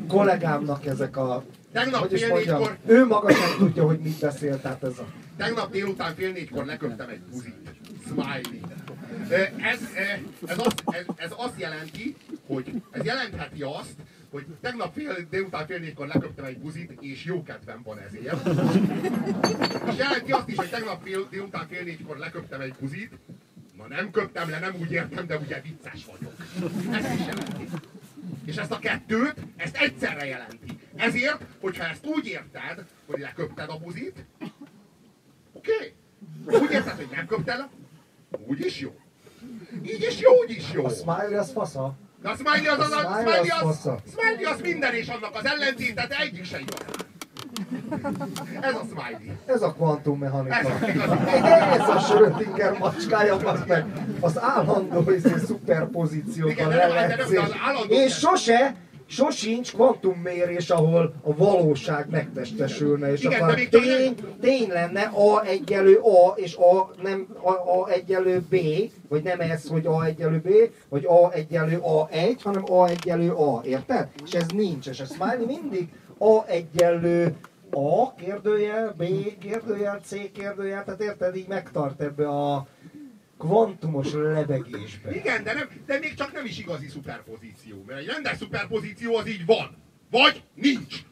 kollégámnak ezek a... Tegnap Hogy fél mondjam, négykor- ő maga sem tudja, hogy mit beszél, tehát ez a... Tegnap délután fél négykor leköptem egy buzit. Smiley. Ez, ez, azt, ez, ez azt jelenti, hogy ez jelentheti azt, hogy tegnap fél, délután fél négykor leköptem egy buzit, és jó kedvem van ezért. És jelenti azt is, hogy tegnap fél, délután fél négykor leköptem egy buzit, na nem köptem le, nem úgy értem, de ugye vicces vagyok. Ezt is jelenti. És ezt a kettőt, ezt egyszerre jelenti. Ezért, hogyha ezt úgy érted, hogy leköpted a buzit, Oké? Okay? Úgy érted, hogy nem köptel le? Úgy is jó. Így is jó, úgy is jó. A smiley az fasza. De a smiley az, az, A a, smiley az az, smiley az minden és annak az ellentét, tehát egyik se igazán. Ez a smiley. Ez a kvantummechanika. Igazi. Ez a Schrödinger macskája, az meg az állandó izé, szuperpozícióban Igen, de de de És sose, sosincs kvantummérés, ahol a valóság megtestesülne, és Igen, akkor tény, tény lenne A egyelő A, és A nem A, A egyelő B, vagy nem ez, hogy A egyelő B, vagy A egyelő A1, hanem A egyelő A, érted? És ez nincs, és a Smiley mindig A egyelő A kérdőjel, B kérdőjel, C kérdőjel, tehát érted, így megtart ebbe a kvantumos levegésbe. Igen, de, nem, de még csak nem is igazi szuperpozíció. Mert egy rendes szuperpozíció az így van. Vagy nincs.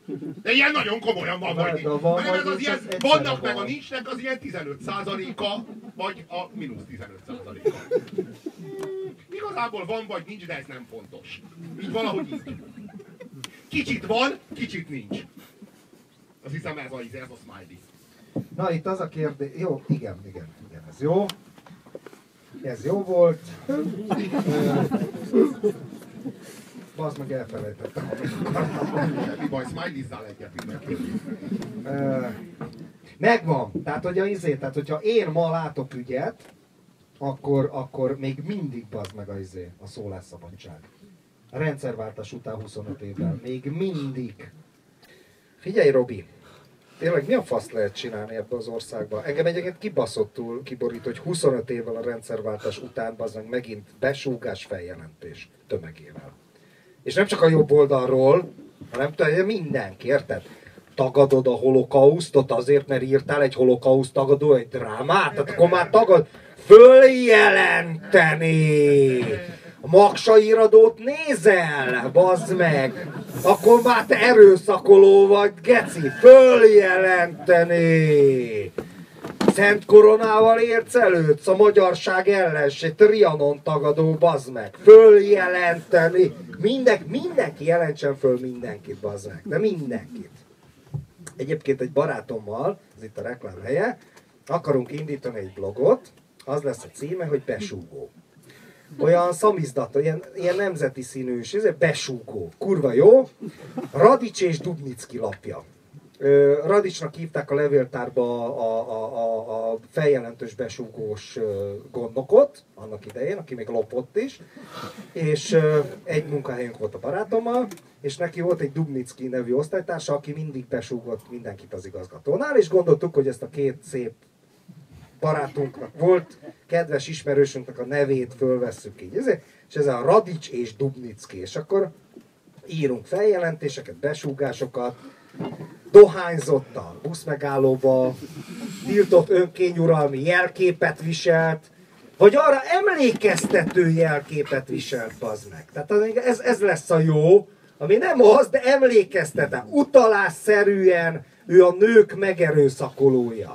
De ilyen nagyon komolyan van, vagy nincs. van, vagy ez az ilyen, az vannak meg a nincsnek az ilyen 15%-a, vagy a mínusz 15%-a. igazából van vagy nincs, de ez nem fontos. Így valahogy így. Kicsit van, kicsit nincs. Azt hiszem ez a, ez a smiley. Na itt az a kérdés, jó, igen, igen, igen, ez jó. Ez jó volt. Bazd meg elfelejtettem. Semmi baj, smiley-zzál egyet Megvan. Tehát, hogy a izé, tehát, hogyha én ma látok ügyet, akkor, akkor még mindig bazd meg a izé, a szólásszabadság. A rendszerváltás után 25 évvel. Még mindig. Figyelj, Robi! Tényleg mi a faszt lehet csinálni ebbe az országba? Engem egyébként kibaszottul kiborít, hogy 25 évvel a rendszerváltás után az meg megint besúgás feljelentés tömegével. És nem csak a jobb oldalról, hanem te- mindenki, érted? Tagadod a holokausztot azért, mert írtál egy holokauszt tagadó egy drámát? Tehát akkor már tagad följelenteni! Maksa iradót nézel, bazd meg! Akkor már te erőszakoló vagy, geci! Följelenteni! Szent koronával érsz előtt a magyarság ellenség, Trianon tagadó, bazd meg! Följelenteni! Minden, mindenki jelentsen föl mindenkit, bazd meg! De mindenkit! Egyébként egy barátommal, ez itt a reklám helye, akarunk indítani egy blogot, az lesz a címe, hogy besúgó. Olyan szamizdat, ilyen, ilyen nemzeti színűs, ez egy besúgó. Kurva jó. Radics és Dubnicki lapja. Radicsnak hívták a levéltárba a, a, a, a feljelentős besúgós gondnokot, annak idején, aki még lopott is, és egy munkahelyünk volt a barátommal, és neki volt egy Dubnicki nevű osztálytársa, aki mindig besúgott mindenkit az igazgatónál, és gondoltuk, hogy ezt a két szép barátunknak volt, kedves ismerősünknek a nevét fölvesszük így, ezért, és ez a Radics és Dubnicki, és akkor írunk feljelentéseket, besúgásokat, dohányzott a buszmegállóba, tiltott önkényuralmi jelképet viselt, vagy arra emlékeztető jelképet viselt, bazd meg. Tehát az- ez, ez lesz a jó, ami nem az, de emlékeztetem. Utalásszerűen ő a nők megerőszakolója.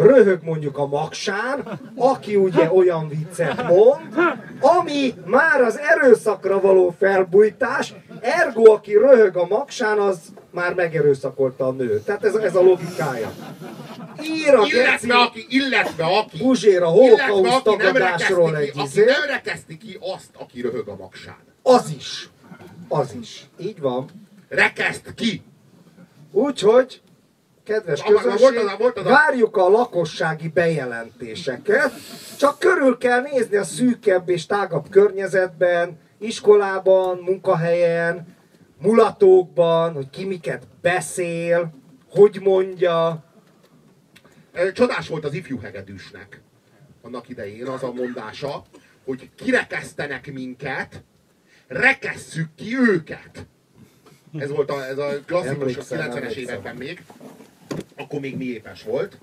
Röhög mondjuk a magsán, aki ugye olyan viccet mond, ami már az erőszakra való felbújtás, ergo aki röhög a magsán, az már megerőszakolta a nőt. Tehát ez, ez a logikája. Ír a geci, Illetve aki, illetve aki, Puzsér a nem tagadásról egy ki, aki izé. nem rekeszti ki azt, aki röhög a magsán. Az is. Az is. Így van. Rekeszt ki! Úgyhogy, kedves a- várjuk a lakossági bejelentéseket, csak körül kell nézni a szűkebb és tágabb környezetben, iskolában, munkahelyen, mulatókban, hogy ki miket beszél, hogy mondja. Csodás volt az ifjú hegedűsnek annak idején az a mondása, hogy kirekesztenek minket, rekesszük ki őket. Ez volt a, ez a klasszikus a Emlékszem, 90-es emlékszem. években még. Akkor még mi épes volt.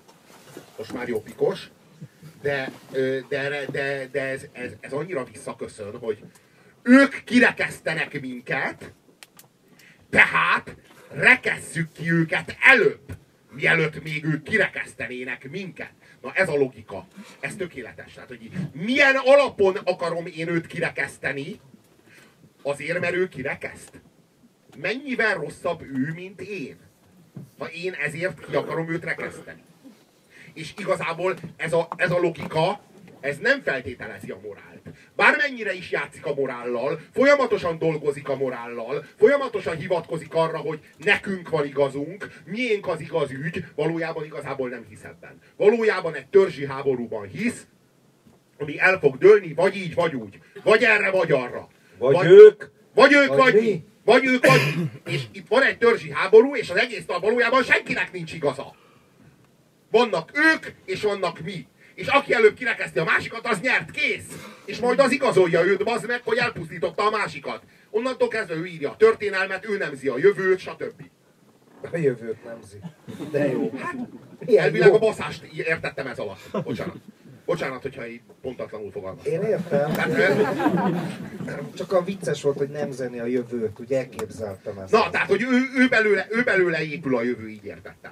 Most már jobbikos. De, ö, de, de, de ez, ez, ez annyira visszaköszön, hogy ők kirekesztenek minket, tehát rekesszük ki őket előbb, mielőtt még ők kirekesztenének minket. Na ez a logika. Ez tökéletes. Tehát, hogy milyen alapon akarom én őt kirekeszteni, azért, mert ő kirekeszt. Mennyivel rosszabb ő, mint én? Ha én ezért ki akarom őt rekeszteni. És igazából ez a, ez a logika, ez nem feltételezi a morált. Bármennyire is játszik a morállal, folyamatosan dolgozik a morállal, folyamatosan hivatkozik arra, hogy nekünk van igazunk, miénk az igaz ügy, valójában igazából nem hisz ebben. Valójában egy törzsi háborúban hisz, ami el fog dőlni, vagy így, vagy úgy. Vagy erre, vagy arra. Vagy ők, Vagy ők, vagy vagy, mi. mi. Vagy ők, vagy mi. És itt van egy törzsi háború, és az egész valójában senkinek nincs igaza. Vannak ők, és vannak mi. És aki előbb kirekeszti a másikat, az nyert, kész. És majd az igazolja őt, bazd meg, hogy elpusztította a másikat. Onnantól kezdve ő írja a történelmet, ő nemzi a jövőt, stb. a jövőt nemzi. De jó. Milyen Elvileg jó. a baszást értettem ez alatt. Bocsánat. Bocsánat, hogyha így pontatlanul fogalmazom. Én értem. Tehát, ö, Csak a vicces volt, hogy nem zeni a jövőt, úgy elképzeltem ezt. Na, tehát, hogy ő, ő, belőle, ő belőle épül a jövő, így értettem.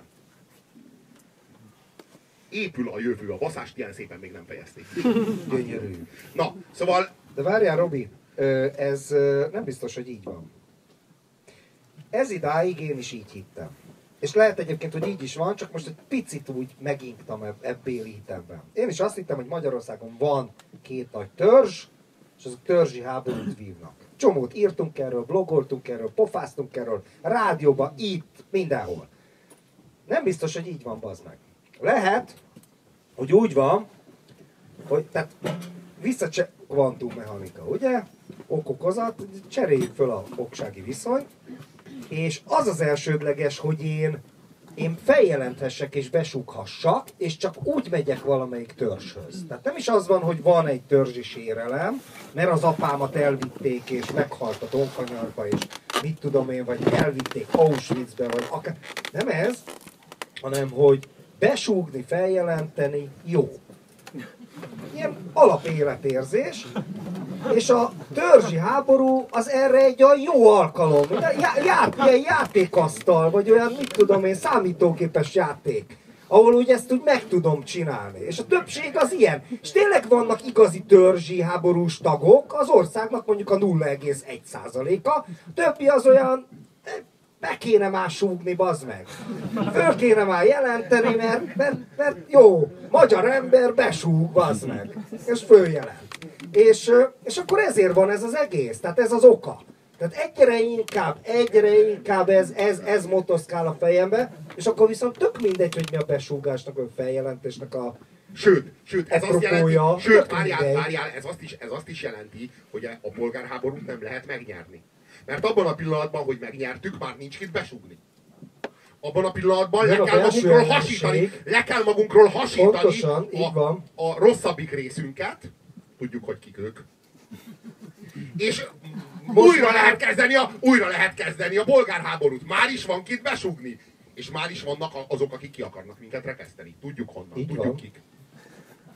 Épül a jövő, a baszást ilyen szépen még nem fejezték. Gyönyörű. Na, szóval De várjál, Robi, ez nem biztos, hogy így van. Ez idáig én is így hittem. És lehet egyébként, hogy így is van, csak most egy picit úgy meginktam eb- ebbéli hitemben. Én is azt hittem, hogy Magyarországon van két nagy törzs, és azok törzsi háborút vívnak. Csomót írtunk erről, blogoltunk erről, pofáztunk erről, rádióban, itt, mindenhol. Nem biztos, hogy így van, bazd meg. Lehet, hogy úgy van, hogy tehát visszacse kvantummechanika, ugye? Okokozat, cseréljük föl a oksági viszonyt, és az az elsődleges, hogy én, én feljelenthessek és besúghassak, és csak úgy megyek valamelyik törzshöz. Tehát nem is az van, hogy van egy törzsi sérelem, mert az apámat elvitték, és meghalt a Donkanyarba, és mit tudom én, vagy elvitték Auschwitzbe, vagy akár... Nem ez, hanem hogy besúgni, feljelenteni, jó. Ilyen alapéletérzés, és a törzsi háború az erre egy olyan jó alkalom. Já, já, ilyen játékasztal, vagy olyan, mit tudom én, számítógépes játék ahol úgy ezt úgy meg tudom csinálni. És a többség az ilyen. És tényleg vannak igazi törzsi háborús tagok, az országnak mondjuk a 0,1%-a, többi az olyan be kéne már súgni, bazd meg. Föl kéne már jelenteni, mert, mert, mert jó, magyar ember besúg, bazd meg. És följelent. És, és akkor ezért van ez az egész, tehát ez az oka. Tehát egyre inkább, egyre inkább ez, ez, ez motoszkál a fejembe, és akkor viszont tök mindegy, hogy mi a besúgásnak, vagy feljelentésnek a, Sőt, sőt, ez azt jelenti, sőt, várjál, várjál, ez azt, is, ez azt is jelenti, hogy a polgárháborút nem lehet megnyerni. Mert abban a pillanatban, hogy megnyertük, már nincs kit besugni. Abban a pillanatban le kell magunkról hasítani, le kell magunkról hasítani Pontosan, így a, van. a rosszabbik részünket, tudjuk, hogy kik ők, és Most újra lehet, kezdeni a, újra lehet kezdeni a polgárháborút. Már is van kit besugni. És már is vannak azok, akik ki akarnak minket rekeszteni. Tudjuk honnan, Így tudjuk van. kik.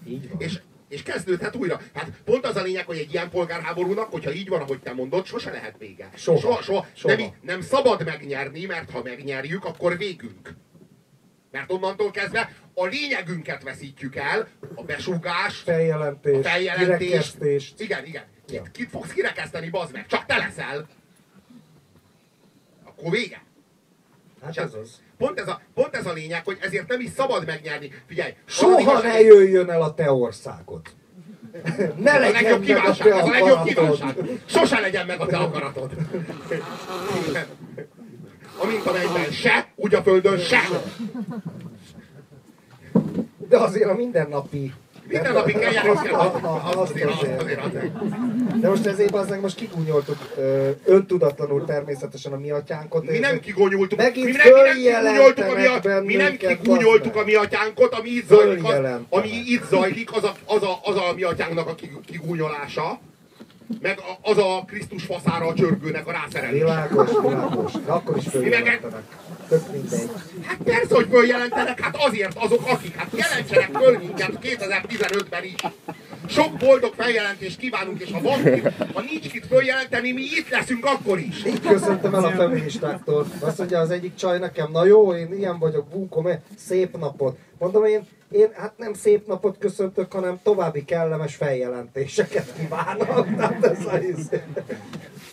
így van. És, és kezdődhet újra. Hát pont az a lényeg, hogy egy ilyen polgárháborúnak, hogyha így van, ahogy te mondod, sose lehet vége. Soha. Soha, soha. Soha. Nem, nem szabad megnyerni, mert ha megnyerjük, akkor végünk. Mert onnantól kezdve a lényegünket veszítjük el, a besúgás, Feljelentés, a feljelentés. kirekesztés. Igen, igen. Kit, Ja. kit fogsz kirekeszteni, bazd meg? Csak te leszel. Akkor vége. Hát És ez az. Pont ez, a, pont ez a lényeg, hogy ezért nem is szabad megnyerni. Figyelj, Soha ne jöjjön el a te országod. Ne Ez a legyen legjobb meg a kívánság, te ez a legjobb kívánság. Sose legyen meg a te akaratod. Amint a mennyben se, úgy a földön se. De azért a mindennapi... Minden napig kell járni, azt azért, azért. azért, azért. De most ezért az meg most kigúnyoltuk ö, öntudatlanul természetesen a mi atyánkot. Mi nem kigonyultuk, Megint mi nem, mi nem kigúnyoltuk a mi, nem kigúnyoltuk a mi atyánkot, ami itt zajlik, az, ami itt zajlik, az a, az a, az a mi atyánknak a kig- kigúnyolása, meg az a Krisztus faszára a csörgőnek a rászerelése. Világos, világos. De akkor is följelentenek. Tök mindegy. Hát persze, hogy följelentenek, hát azért azok, akik, hát jelentsenek föl minket 2015-ben is. Sok boldog feljelentést kívánunk, és ha van kit, ha nincs kit följelenteni, mi itt leszünk akkor is. Így köszöntem el a feministáktól. Azt mondja az egyik csaj nekem, na jó, én ilyen vagyok, bunkom, eh, szép napot. Mondom én, én hát nem szép napot köszöntök, hanem további kellemes feljelentéseket kívánok. Tehát ez a.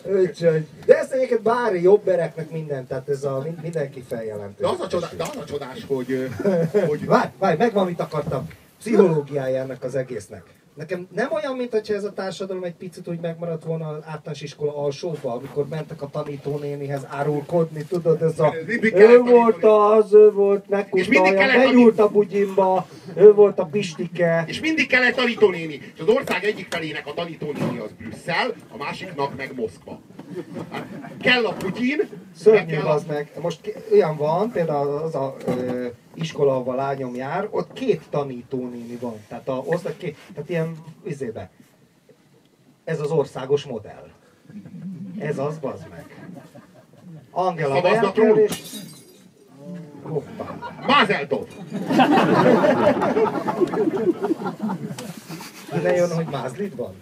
Úgyhogy. De ezt egyébként bári jobbereknek minden, tehát ez a min- mindenki feljelentés. De az a, csodás, de az a csodás, hogy, hogy Várj, várj, megvan, amit akartam. Pszichológiája ennek az egésznek. Nekem nem olyan, mint hogyha ez a társadalom egy picit úgy megmaradt volna az általános iskola alsóba, amikor mentek a tanítónénihez árulkodni, tudod, ez a... Kellett Ő volt az, ő volt És mindig megkutalja, kellett benyúlt a bugyimba, ő volt a pistike. És mindig kell egy tanítónéni. És az ország egyik felének a tanítónéni az Brüsszel, a másiknak meg Moszkva. Hát kell a Putyin, meg Szörnyű az meg. Most olyan van, például az a ö, iskola, ahol lányom jár, ott két tanítónéni van. Tehát, a, osztály két, tehát ilyen izébe. Ez az országos modell. Ez az, bazd meg. Angela Merkel és... Hoppá. Mázeltov! Ne jön, hogy mázlid van?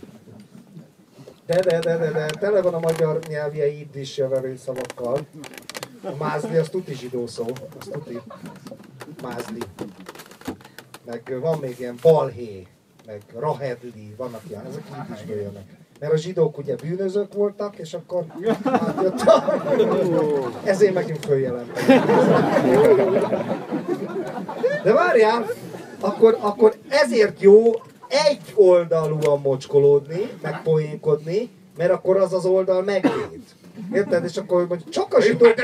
De, de, de, de, de, tele van a magyar nyelvje így is javelő szavakkal. A mázli az tuti zsidó szó, az tuti. Mázli. Meg van még ilyen balhé, meg rahedli, vannak ilyen, ezek így is jönnek. mert a zsidók ugye bűnözők voltak, és akkor átjött a... Ezért megint följelentem. De várjál, akkor, akkor ezért jó egy oldalúan mocskolódni, meg poénkodni, mert akkor az az oldal megvéd. Érted? És akkor mondjuk csak a zsidók,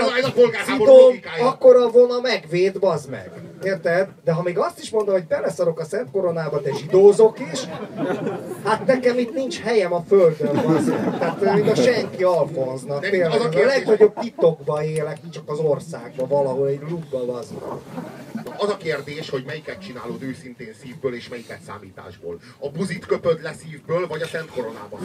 zsidó, akkor a vona megvéd, bazd meg. Érted? De ha még azt is mondom, hogy beleszarok a Szent Koronába, te zsidózok is, hát nekem itt nincs helyem a földön, meg. Tehát mint a senki Alfonznak. Tényleg, az a, a legnagyobb titokba élek, csak az országban valahol, egy lukba, bazd meg. Az a kérdés, hogy melyiket csinálod őszintén szívből, és melyiket számításból. A buzit köpöd le szívből, vagy a Szent Koronában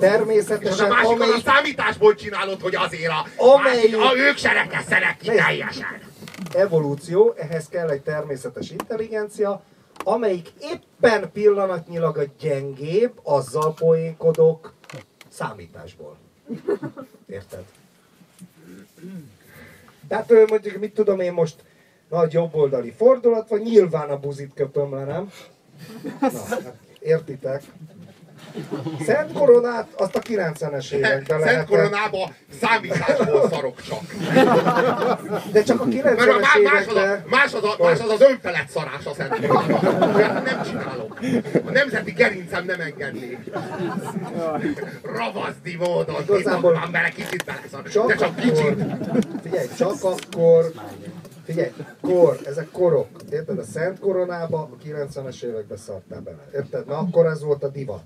Természetesen. És a másik amelyik... a számításból csinálod, hogy azért a, amelyik... a ők serekeszenek ki teljesen. Evolúció, ehhez kell egy természetes intelligencia, amelyik éppen pillanatnyilag a gyengébb, azzal poénkodok számításból. Érted? Tehát mondjuk, mit tudom én most, nagy jobboldali fordulat van, nyilván a buzit köpöm le, nem? Na, hát értitek? Szent koronát azt a 90-es években lehet. Szent koronába számításból szarok csak. De csak a 90-es években... Más az, a, más az az önfelett szarás a Szent koronában. Nem csinálok. A nemzeti gerincem nem engedné. Ravaszdi módon. Igazából... Van bele, kicsit beleszar. Csak De csak kicsit. Figyelj, csak akkor Figyelj, kor, ezek korok. Érted? A Szent Koronába a 90-es években szartál bele. Érted? Na akkor ez volt a divat.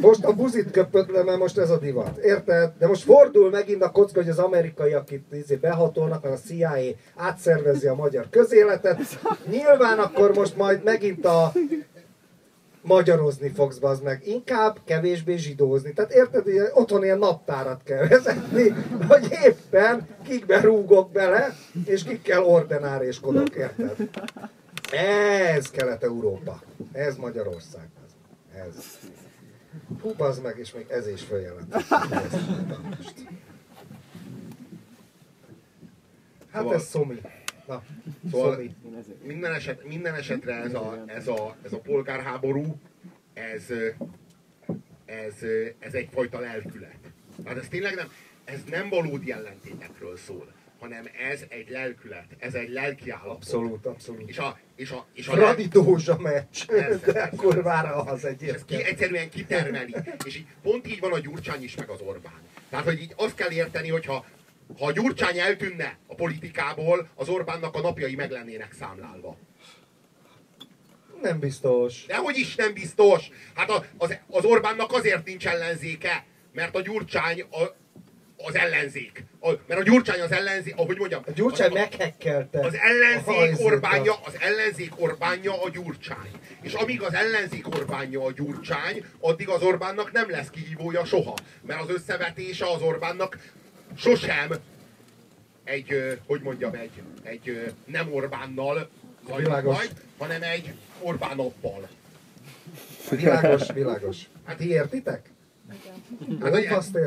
Most a buzit köpött le, mert most ez a divat. Érted? De most fordul megint a kocka, hogy az amerikaiak itt izé behatolnak, mert a CIA átszervezi a magyar közéletet. Nyilván akkor most majd megint a magyarozni fogsz, bazd meg. Inkább kevésbé zsidózni. Tehát érted, hogy otthon ilyen naptárat kell vezetni, hogy éppen kikbe rúgok bele, és kikkel ordenáréskodok, érted? Ez Kelet-Európa. Ez Magyarország. Ez. Hú, bazd meg, és még ez is följelent. Hát ez szomi. Na, szóval minden, eset, minden esetre ez a, ez, a, ez a polgárháború, ez, ez, ez egyfajta lelkület. Tehát ez tényleg nem, ez nem valódi ellentétekről szól, hanem ez egy lelkület, ez egy lelki állapot. Abszolút, abszolút. És a, és a, és a Fradi Dózsa meccs, de kurvára az egy Ez ki, egyszerűen kitermeli. És így, pont így van a Gyurcsány is, meg az Orbán. Tehát, hogy így azt kell érteni, hogyha ha a Gyurcsány eltűnne politikából, az Orbánnak a napjai meg lennének számlálva. Nem biztos. Dehogy is nem biztos. Hát az, az Orbánnak azért nincs ellenzéke, mert a Gyurcsány a, az ellenzék. A, mert a Gyurcsány az ellenzék, ahogy mondjam. A Gyurcsány meghekkelte. Az ellenzék Orbánja, az ellenzék Orbánja a Gyurcsány. És amíg az ellenzék Orbánja a Gyurcsány, addig az Orbánnak nem lesz kihívója soha. Mert az összevetése az Orbánnak sosem egy, hogy mondjam, egy, egy nem Orbánnal majd, hanem egy Orbánoppal. Világos, világos. Hát ti értitek? Hát, hogy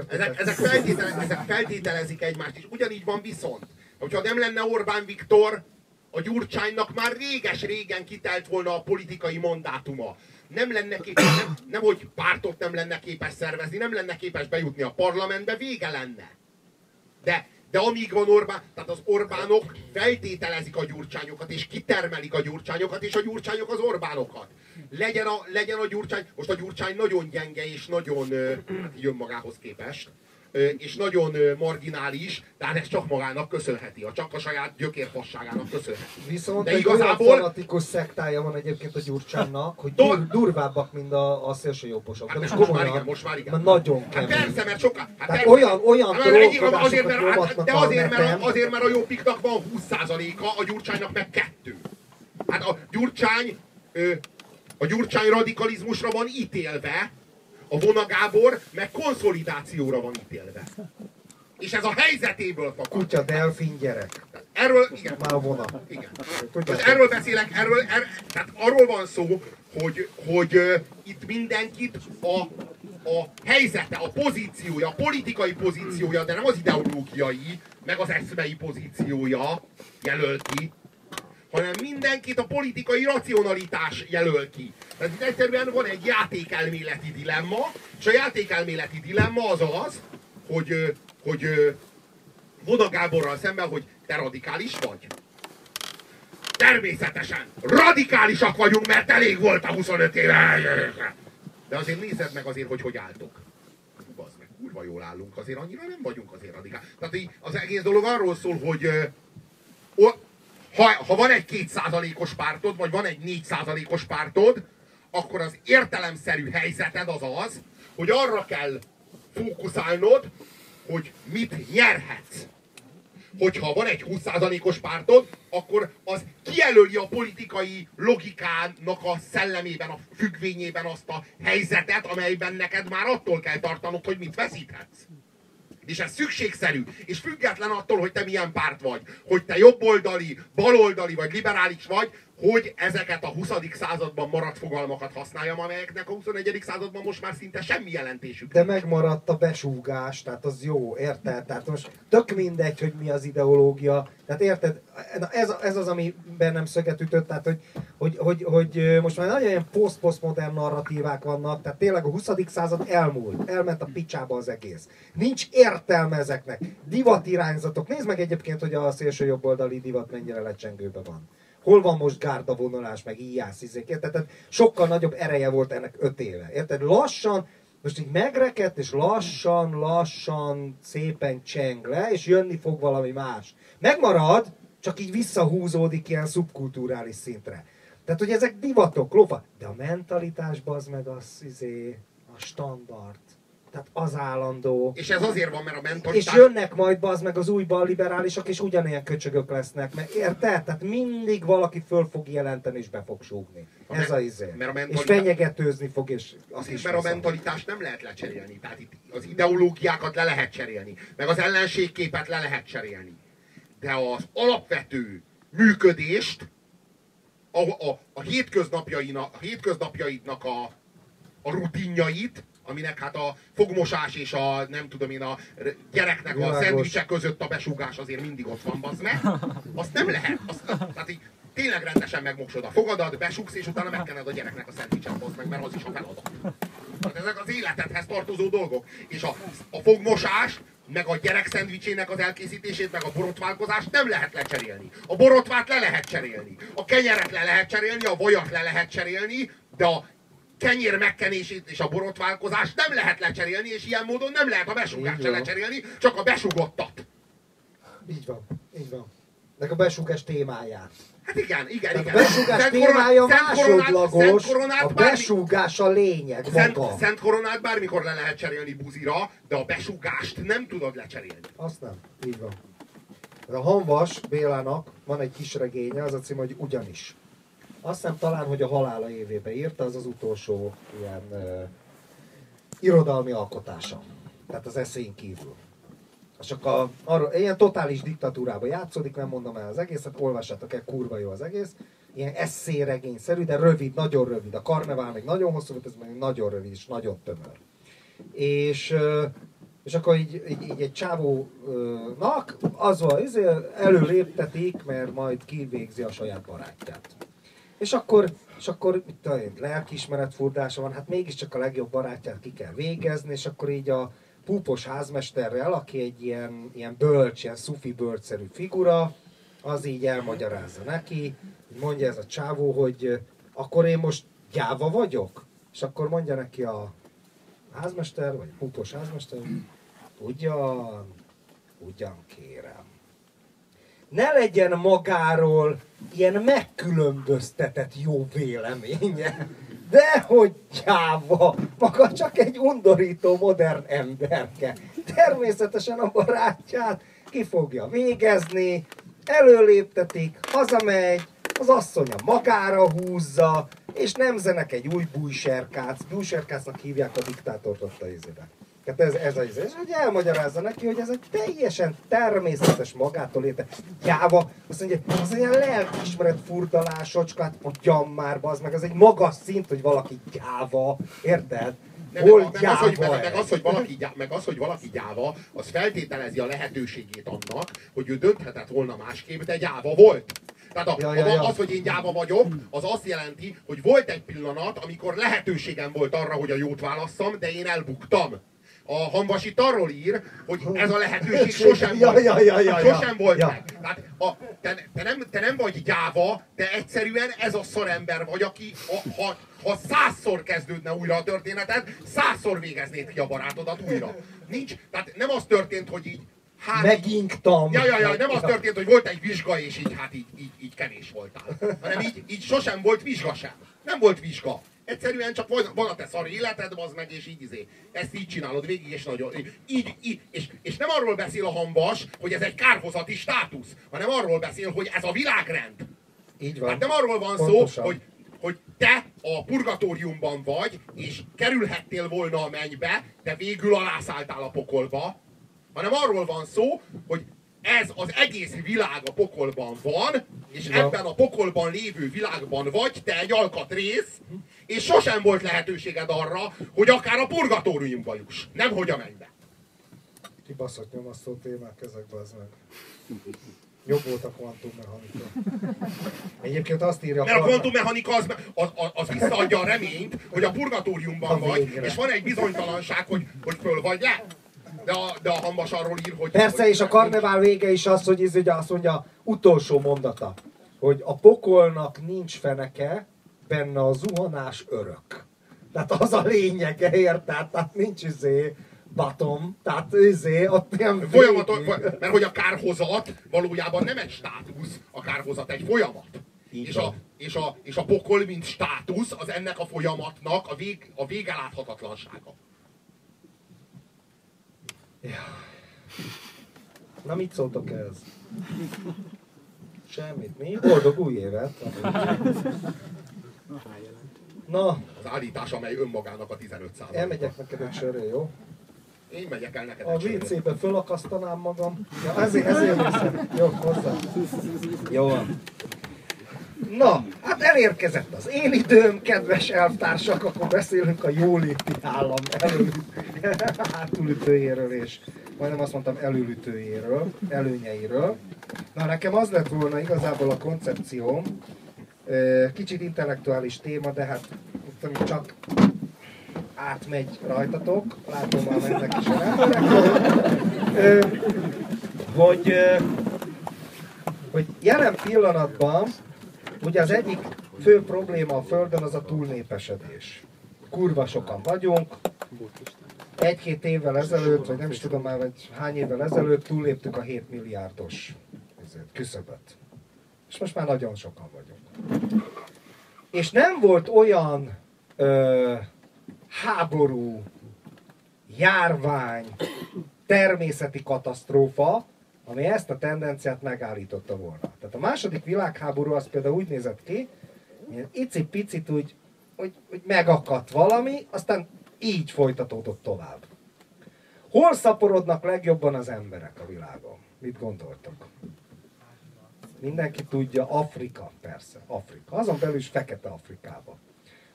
ezek, ezek, feltétele, ezek feltételezik egymást, és ugyanígy van viszont. Hogyha nem lenne Orbán Viktor, a Gyurcsánynak már réges-régen kitelt volna a politikai mandátuma. Nem lenne képes, nem, nem hogy pártot nem lenne képes szervezni, nem lenne képes bejutni a parlamentbe, vége lenne. De, de amíg van Orbán, tehát az Orbánok feltételezik a gyurcsányokat, és kitermelik a gyurcsányokat, és a gyurcsányok az Orbánokat. Legyen a, legyen a gyurcsány, most a gyurcsány nagyon gyenge, és nagyon, hát így önmagához képest, és nagyon marginális, tehát ez csak magának köszönheti, a csak a saját gyökérfasságának köszönheti. Viszont De igazából... olyan fanatikus szektája van egyébként a Gyurcsánynak, hogy dur, durvábbak, mint a, a szélsőjobbosok. Hát most, most már igen, most már igen. Nagyon kemény. Hát persze, mert sokkal... Hát tehát olyan, olyan hát, azért, mert, hát, de azért, mert, azért, mert a jobbiknak van 20%-a, a Gyurcsánynak meg kettő. Hát a Gyurcsány, a Gyurcsány radikalizmusra van ítélve, a Vona Gábor meg konszolidációra van ítélve. És ez a helyzetéből fakad. Kutya, delfin, gyerek. Erről, igen. Már vona. Igen. Most erről beszélek, erről, er, tehát arról van szó, hogy, hogy uh, itt mindenkit a, a helyzete, a pozíciója, a politikai pozíciója, de nem az ideológiai, meg az eszmei pozíciója jelöl ki, hanem mindenkit a politikai racionalitás jelöl ki. Tehát itt egyszerűen van egy játékelméleti dilemma, és a játékelméleti dilemma az az, hogy, hogy Voda Gáborral szemben, hogy te radikális vagy. Természetesen radikálisak vagyunk, mert elég volt a 25 éve. De azért nézed meg azért, hogy hogy álltok. Bazd meg, kurva jól állunk, azért annyira nem vagyunk azért radikális. Tehát így az egész dolog arról szól, hogy ha, ha van egy kétszázalékos pártod, vagy van egy négy százalékos pártod, akkor az értelemszerű helyzeted az az, hogy arra kell fókuszálnod, hogy mit nyerhetsz hogyha van egy 20%-os pártod, akkor az kijelöli a politikai logikának a szellemében, a függvényében azt a helyzetet, amelyben neked már attól kell tartanod, hogy mit veszíthetsz. És ez szükségszerű, és független attól, hogy te milyen párt vagy, hogy te jobboldali, baloldali vagy liberális vagy, hogy ezeket a 20. században maradt fogalmakat használjam, amelyeknek a 21. században most már szinte semmi jelentésük. De megmaradt a besúgás, tehát az jó, érted? Tehát most tök mindegy, hogy mi az ideológia. Tehát érted? Ez, ez az, ami bennem szöget ütött, tehát hogy, hogy, hogy, hogy most már nagyon ilyen poszt-posztmodern narratívák vannak, tehát tényleg a 20. század elmúlt, elment a picsába az egész. Nincs értelme ezeknek. Divat irányzatok. Nézd meg egyébként, hogy a szélső jobboldali divat mennyire lecsengőben van hol van most gárdavonulás, meg íjász, izék, érted? Tehát sokkal nagyobb ereje volt ennek öt éve, érted? Lassan, most így megrekedt, és lassan, lassan szépen cseng le, és jönni fog valami más. Megmarad, csak így visszahúzódik ilyen szubkulturális szintre. Tehát, hogy ezek divatok, lofa. De a mentalitásban az meg az, izé, a standard. Tehát az állandó. És ez azért van, mert a mentalitás... És jönnek majd az meg az új liberálisok, és ugyanilyen köcsögök lesznek. Mert érted? Tehát mindig valaki föl fog jelenteni, és be fog súgni. A ez a izé. Mert a mentalitás... És fenyegetőzni fog, és az is Mert a mentalitást nem lehet lecserélni. Tehát itt az ideológiákat le lehet cserélni. Meg az ellenségképet le lehet cserélni. De az alapvető működést, a, a, a, hétköznapjainak, a hétköznapjaidnak a, a rutinjait, aminek hát a fogmosás és a nem tudom én a gyereknek Világos. a szendvicsek között a besúgás azért mindig ott van, bazd meg. Azt nem lehet. Azt, tehát így tényleg rendesen megmosod a fogadat, besugsz, és utána megkened a gyereknek a szendvicset, bazd meg, mert az is a feladat. Tehát ezek az életedhez tartozó dolgok. És a, a fogmosás, meg a gyerek szendvicsének az elkészítését, meg a borotválkozást nem lehet lecserélni. A borotvát le lehet cserélni. A kenyeret le lehet cserélni, a vajat le lehet cserélni, de a kenyér megkenését és a borotválkozást nem lehet lecserélni, és ilyen módon nem lehet a besúgást se lecserélni, csak a besugottat. Így van, így van. Meg a besugás témáját. Hát igen, igen, igen. A besugás szent témája másodlagos, a besugás a lényeg szent, maga. Szent koronát bármikor le lehet cserélni buzira, de a besugást nem tudod lecserélni. Azt nem, így van. De a Hanvas Bélának van egy kis regénye, az a cím, hogy ugyanis. Azt hiszem talán, hogy a halála évébe írta, az az utolsó ilyen uh, irodalmi alkotása. Tehát az eszén kívül. Csak a, arra, ilyen totális diktatúrába játszódik, nem mondom el az egészet, olvassátok el, kurva jó az egész. Ilyen eszéregényszerű, de rövid, nagyon rövid. A karnevál még nagyon hosszú, ez meg nagyon rövid és nagyon tömör. És, és akkor így, így, így egy csávónak az van, izé, előléptetik, mert majd kivégzi a saját barátját. És akkor, és akkor mit tudom én, lelkiismeretfurdása van, hát mégiscsak a legjobb barátját ki kell végezni, és akkor így a púpos házmesterrel, aki egy ilyen, ilyen bölcs, ilyen szufi bölcszerű figura, az így elmagyarázza neki, mondja ez a csávó, hogy akkor én most gyáva vagyok? És akkor mondja neki a házmester, vagy a púpos házmester, ugyan, ugyan kérem ne legyen magáról ilyen megkülönböztetett jó véleménye. De hogy gyáva, maga csak egy undorító modern emberke. Természetesen a barátját ki fogja végezni, előléptetik, hazamegy, az asszonya magára húzza, és nemzenek egy új bújserkác. Bújserkácnak hívják a diktátort ott a izébe. Tehát ez, ez az, és hogy elmagyarázza neki, hogy ez egy teljesen természetes magától érte. Gyáva, azt mondja, az egy ilyen lelkiismeret furdalásocska, hát mondjam már, az meg, az egy magas szint, hogy valaki gyáva, érted? Nem, Hol meg, az, hogy, meg, meg, az, hogy valaki, meg az, hogy valaki gyáva, az feltételezi a lehetőségét annak, hogy ő dönthetett volna másképp, de gyáva volt. Tehát a, ja, ja, ja. az, hogy én gyáva vagyok, az azt jelenti, hogy volt egy pillanat, amikor lehetőségem volt arra, hogy a jót válasszam, de én elbuktam. A Hanvas itt arról ír, hogy ez a lehetőség sosem ja, volt, ja, ja, ja, sosem volt ja. meg. Tehát a, te, te, nem, te nem vagy gyáva, te egyszerűen ez a szarember vagy, aki a, ha, ha százszor kezdődne újra a történeted, százszor végeznéd ki a barátodat újra. Nincs, tehát nem az történt, hogy így Hát, Megingtam. Ja, ja, ja, nem az történt, hogy volt egy vizsga, és így, hát így, így, így kevés voltál. Hanem így, így sosem volt vizsga sem. Nem volt vizsga. Egyszerűen csak van, van a te szar életed, az meg, és így izé. Ezt így csinálod végig, és nagyon... Így, így, és, és nem arról beszél a hambas, hogy ez egy kárhozati státusz, hanem arról beszél, hogy ez a világrend. Így van. Hát nem arról van Pontosan. szó, hogy, hogy te a purgatóriumban vagy, és kerülhettél volna a mennybe, de végül alászálltál a pokolba, hanem arról van szó, hogy ez az egész világ a pokolban van, és ja. ebben a pokolban lévő világban vagy, te egy alkatrész, és sosem volt lehetőséged arra, hogy akár a purgatóriumba juss, nem hogy a mennybe. Kibaszott nyomasztó témák ezekben az meg. Jobb volt a kvantummechanika. Egyébként azt írja... Mert a kvantummechanika az, az, az visszaadja a reményt, hogy a purgatóriumban a vagy, és van egy bizonytalanság, hogy, hogy föl vagy le. De a, de a hambas arról ír, hogy... Persze, hogy, és a karnevál vége is az, hogy ez ugye azt mondja, utolsó mondata, hogy a pokolnak nincs feneke, benne a zuhanás örök. Tehát az a lényege, érted? Tehát nincs izé, batom, tehát izé, ott nem Folyamaton, mert hogy a kárhozat valójában nem egy státusz, a kárhozat egy folyamat. és a, és, a, és a pokol, mint státusz, az ennek a folyamatnak a, vég, a végeláthatatlansága. Ja. Na mit szóltok ez? Semmit. Mi? Boldog új évet! Na. Az állítás, amely önmagának a 15 százaléka. Elmegyek neked egy sörre, jó? Én megyek el neked A WC-be fölakasztanám magam. Ja, ezért, ezért viszem. Jó, hozzá. Jó Na, hát elérkezett az én időm, kedves elvtársak, akkor beszélünk a jóléti állam elő, hátulütőjéről és majdnem azt mondtam előlütőjéről, előnyeiről. Na, nekem az lett volna igazából a koncepcióm, kicsit intellektuális téma, de hát csak átmegy rajtatok, látom már mennek is hogy, hogy jelen pillanatban ugye az egyik fő probléma a Földön az a túlnépesedés. Kurva sokan vagyunk, egy-két évvel ezelőtt, vagy nem is tudom már, vagy hány évvel ezelőtt túléptük a 7 milliárdos küszöböt. És most már nagyon sokan vagyunk. És nem volt olyan ö, háború, járvány, természeti katasztrófa, ami ezt a tendenciát megállította volna. Tehát a második világháború az például úgy nézett ki, hogy icipicit úgy, hogy, hogy megakadt valami, aztán így folytatódott tovább. Hol szaporodnak legjobban az emberek a világon? Mit gondoltok? Mindenki tudja, Afrika, persze, Afrika. Azon belül is Fekete Afrikába.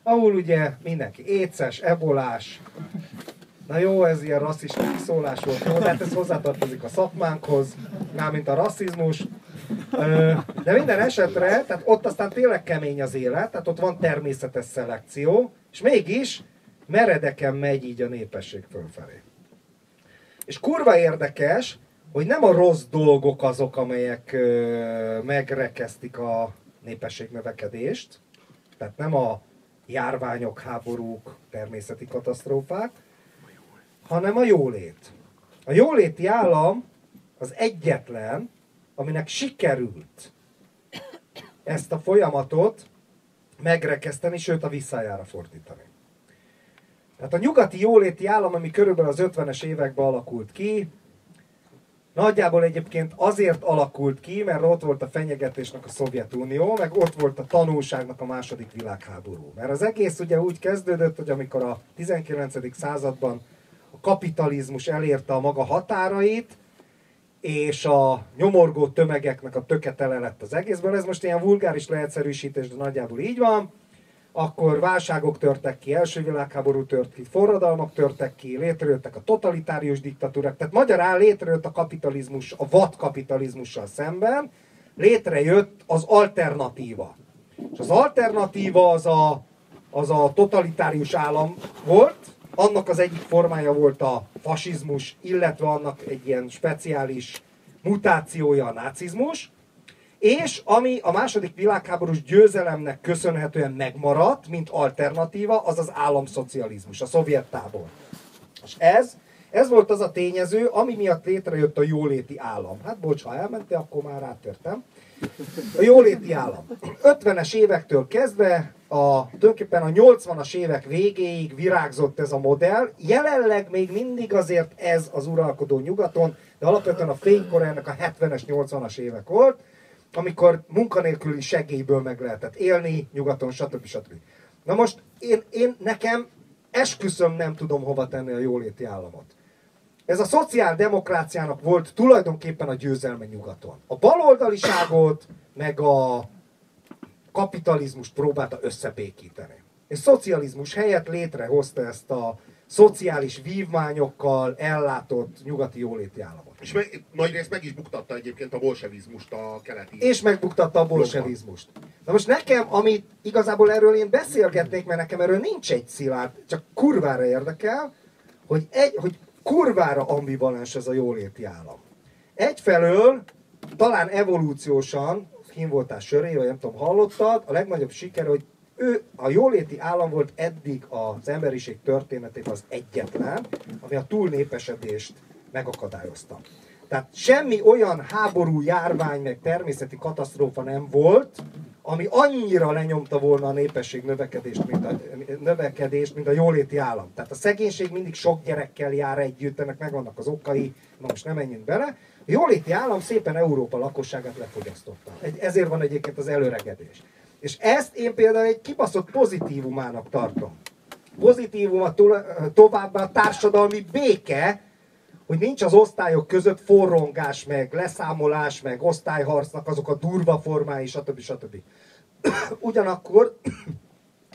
Ahol ugye mindenki éces, ebolás, Na jó, ez ilyen rasszista szólás volt, de hát ez hozzátartozik a szakmánkhoz, mármint a rasszizmus. De minden esetre, tehát ott aztán tényleg kemény az élet, tehát ott van természetes szelekció, és mégis meredeken megy így a népesség fölfelé. És kurva érdekes, hogy nem a rossz dolgok azok, amelyek megrekeztik a népesség növekedést, tehát nem a járványok, háborúk, természeti katasztrófák, hanem a jólét. A jóléti állam az egyetlen, aminek sikerült ezt a folyamatot megrekeszteni, sőt a visszájára fordítani. Tehát a nyugati jóléti állam, ami körülbelül az 50-es években alakult ki, Nagyjából egyébként azért alakult ki, mert ott volt a fenyegetésnek a Szovjetunió, meg ott volt a tanulságnak a második világháború. Mert az egész ugye úgy kezdődött, hogy amikor a 19. században kapitalizmus elérte a maga határait, és a nyomorgó tömegeknek a töketele lett az egészből. Ez most ilyen vulgáris leegyszerűsítés, de nagyjából így van. Akkor válságok törtek ki, első világháború tört ki, forradalmak törtek ki, létrejöttek a totalitárius diktatúrák. Tehát magyarán létrejött a kapitalizmus, a vad kapitalizmussal szemben, létrejött az alternatíva. És az alternatíva az a, az a totalitárius állam volt, annak az egyik formája volt a fasizmus, illetve annak egy ilyen speciális mutációja a nácizmus, és ami a második világháborús győzelemnek köszönhetően megmaradt, mint alternatíva, az az államszocializmus, a szovjet tábor. És ez, ez volt az a tényező, ami miatt létrejött a jóléti állam. Hát bocs, ha elmentél, akkor már átértem. A jóléti állam. 50-es évektől kezdve, a, tulajdonképpen a 80-as évek végéig virágzott ez a modell. Jelenleg még mindig azért ez az uralkodó nyugaton, de alapvetően a fénykor ennek a 70-es, 80-as évek volt, amikor munkanélküli segélyből meg lehetett élni, nyugaton, stb. stb. Na most én, én nekem esküszöm nem tudom hova tenni a jóléti államot. Ez a szociáldemokráciának volt tulajdonképpen a győzelme nyugaton. A baloldaliságot, meg a kapitalizmust próbálta összebékíteni. És szocializmus helyett létrehozta ezt a szociális vívmányokkal ellátott nyugati jóléti államot. És meg, nagy rész meg is buktatta egyébként a bolsevizmust a keleti. És megbuktatta a bolsevizmust. Na most nekem, amit igazából erről én beszélgetnék, mert nekem erről nincs egy szilárd, csak kurvára érdekel, hogy, egy, hogy kurvára ambivalens ez a jóléti állam. Egyfelől talán evolúciósan, kim voltál söré, vagy nem tudom, hallottad, a legnagyobb siker, hogy ő a jóléti állam volt eddig az emberiség történetében az egyetlen, ami a túlnépesedést megakadályozta. Tehát semmi olyan háború, járvány, meg természeti katasztrófa nem volt, ami annyira lenyomta volna a népesség növekedést, mint a, növekedést, mint a jóléti állam. Tehát a szegénység mindig sok gyerekkel jár együtt, ennek megvannak az okai, na most nem menjünk bele. A jóléti állam szépen Európa lakosságát lefogyasztotta. Ezért van egyébként az előregedés. És ezt én például egy kibaszott pozitívumának tartom. Pozitívuma továbbá a társadalmi béke, hogy nincs az osztályok között forrongás, meg leszámolás, meg osztályharcnak azok a durva formái, stb. stb. Ugyanakkor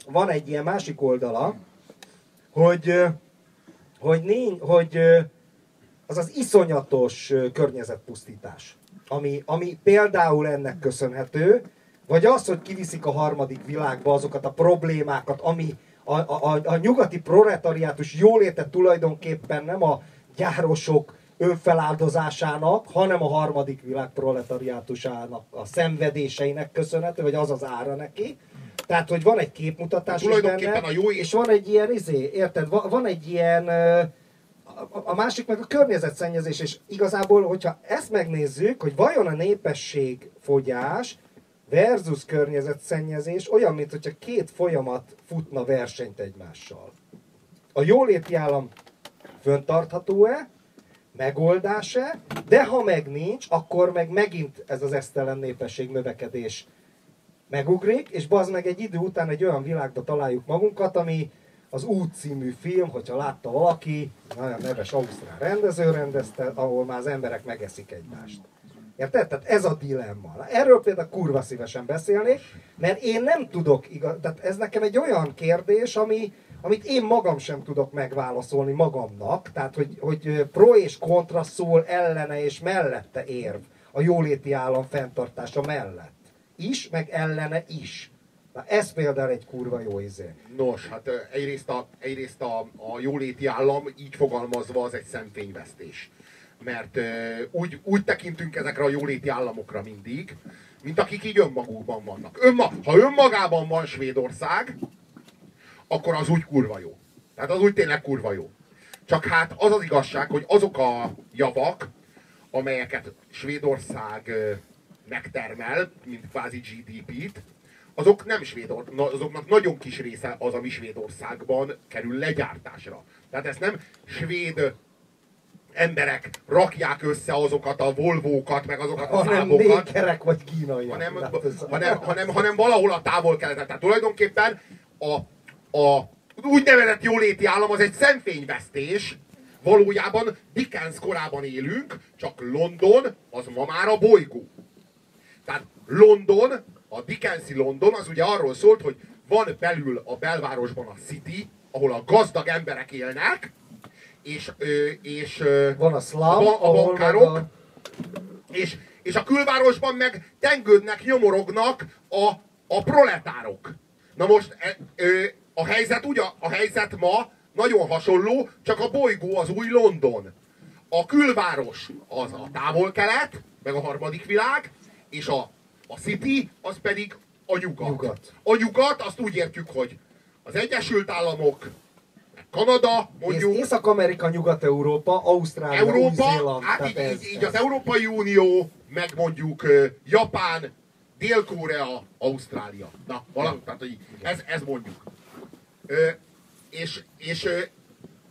van egy ilyen másik oldala, hogy, hogy, nincs, hogy az az iszonyatos környezetpusztítás, ami, ami például ennek köszönhető, vagy az, hogy kiviszik a harmadik világba azokat a problémákat, ami a, a, a nyugati proletariátus jóléte tulajdonképpen nem a gyárosok önfeláldozásának, hanem a harmadik világ proletariátusának a szenvedéseinek köszönhető, vagy az az ára neki. Tehát, hogy van egy képmutatás is benne, a jó... és van egy ilyen, izé, érted, van egy ilyen, a másik meg a környezetszennyezés, és igazából, hogyha ezt megnézzük, hogy vajon a népesség fogyás versus környezetszennyezés olyan, mint hogyha két folyamat futna versenyt egymással. A jóléti állam föntartható-e, megoldás-e, de ha meg nincs, akkor meg megint ez az esztelen népesség növekedés megugrik, és bazd meg egy idő után egy olyan világba találjuk magunkat, ami az Út című film, hogyha látta valaki, nagyon neves ausztrál rendező rendezte, ahol már az emberek megeszik egymást. Érted? Tehát ez a dilemma. Erről például kurva szívesen beszélnék, mert én nem tudok, igaz, tehát ez nekem egy olyan kérdés, ami, amit én magam sem tudok megválaszolni magamnak, tehát hogy, hogy pro és kontra szól ellene és mellette érv a jóléti állam fenntartása mellett. Is, meg ellene is. Na ez például egy kurva jó izé. Nos, hát egyrészt a, egyrészt a, a jóléti állam így fogalmazva az egy szemfényvesztés. Mert úgy, úgy tekintünk ezekre a jóléti államokra mindig, mint akik így önmagukban vannak. Önma, ha önmagában van Svédország, akkor az úgy kurva jó. Tehát az úgy tényleg kurva jó. Csak hát az az igazság, hogy azok a javak, amelyeket Svédország megtermel, mint kvázi GDP-t, azok nem Svédor, azoknak nagyon kis része az, ami Svédországban kerül legyártásra. Tehát ezt nem svéd emberek rakják össze azokat a volvókat, meg azokat a hanem nékerek vagy kínaiak. Hanem, hanem, hanem, hanem valahol a távol keleten. Tehát tulajdonképpen a a úgynevezett jóléti állam az egy szemfényvesztés, valójában Dickens korában élünk, csak London az ma már a bolygó. Tehát London, a Dickensi London az ugye arról szólt, hogy van belül a belvárosban a City, ahol a gazdag emberek élnek, és, és van a slum, a, a bankárok, a... és, és a külvárosban meg tengődnek, nyomorognak a, a proletárok. Na most e, a helyzet ugye, a helyzet ma nagyon hasonló, csak a bolygó az új London. A külváros az a távol-kelet, meg a harmadik világ, és a, a city az pedig a nyugat. Nyugat. A nyugat azt úgy értjük, hogy az Egyesült Államok, Kanada, mondjuk, Ész- Észak-Amerika, Nyugat-Európa, Ausztrália, Európa, Új-Zéland. hát így, ez- így, így az ez. Európai Unió, meg mondjuk Japán, Dél-Korea, Ausztrália. Na, valami, tehát hogy ez, ez mondjuk. És és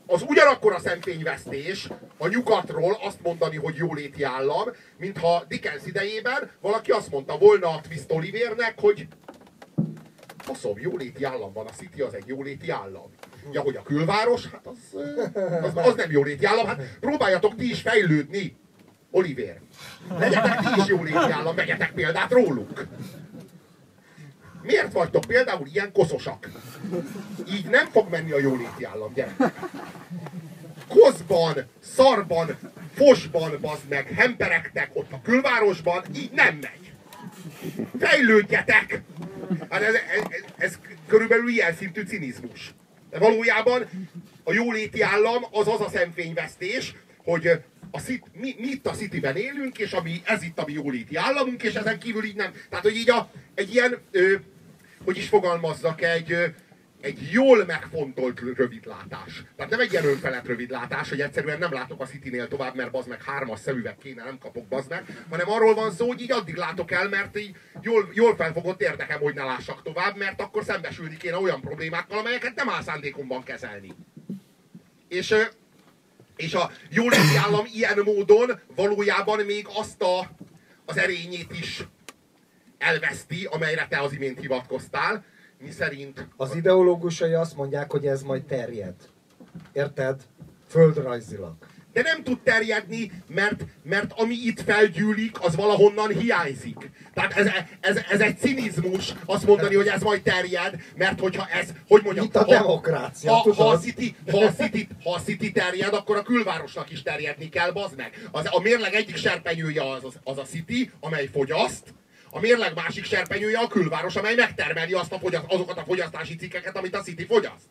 az ugyanakkor a szemfényvesztés a nyugatról azt mondani, hogy jóléti állam, mintha Dickens idejében valaki azt mondta volna a Twist Olivernek, hogy faszom, jóléti állam van, a City az egy jóléti állam. Ja, hogy a külváros, hát az, az, az nem jóléti állam, hát próbáljatok ti is fejlődni, Oliver. Legyetek ti is jóléti állam, vegyetek példát róluk. Miért vagytok például ilyen koszosak? Így nem fog menni a jóléti állam, gyerekek. Koszban, szarban, fosban, bazd meg, hemperegtek ott a külvárosban, így nem megy. Fejlődjetek! Hát ez, ez, ez, ez körülbelül ilyen szintű cinizmus. De valójában a jóléti állam az az a szemfényvesztés, hogy a szit, mi, mi itt a Cityben élünk, és ami, ez itt a mi jóléti államunk, és ezen kívül így nem. Tehát, hogy így a, egy ilyen, ö, hogy is fogalmazzak, egy, egy jól megfontolt rövidlátás. Tehát nem egy ilyen önfelett rövidlátás, hogy egyszerűen nem látok a Citynél tovább, mert bazd meg hármas szemüveg kéne, nem kapok bazd meg, hanem arról van szó, hogy így addig látok el, mert így jól, jól felfogott érdekem, hogy ne lássak tovább, mert akkor szembesülni kéne olyan problémákkal, amelyeket nem áll szándékomban kezelni. És, és a jóléti állam ilyen módon valójában még azt a, az erényét is elveszti, amelyre te az imént hivatkoztál, mi szerint Az ideológusai azt mondják, hogy ez majd terjed. Érted? Földrajzilag. de nem tud terjedni, mert, mert ami itt felgyűlik, az valahonnan hiányzik. Tehát ez, ez, ez egy cinizmus azt mondani, hogy ez majd terjed, mert hogyha ez, hogy mondjam, Itt a demokrácia, ha, ha, a city, ha, a city, ha a city terjed, akkor a külvárosnak is terjedni kell, bazd meg. Az, a mérleg egyik serpenyője az, az, az a city, amely fogyaszt, a mérleg másik serpenyője a külváros, amely megtermeli azt a fogyaszt, azokat a fogyasztási cikkeket, amit a City fogyaszt.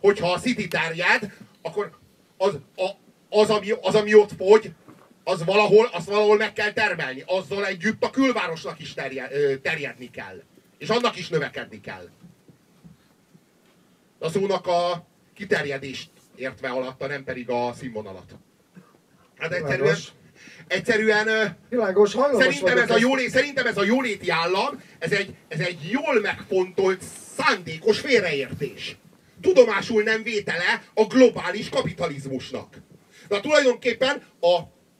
Hogyha a City terjed, akkor az, a, az, ami, az, ami ott fogy, az valahol, azt valahol meg kell termelni. Azzal együtt a külvárosnak is terje, terjedni kell. És annak is növekedni kell. A szónak a kiterjedést értve alatta, nem pedig a színvonalat. Hát egyszerűen. Egyszerűen Világos, Szerintem ez, a jólé, szerintem ez a jóléti állam, ez egy, ez egy jól megfontolt, szándékos félreértés. Tudomásul nem vétele a globális kapitalizmusnak. Na tulajdonképpen a,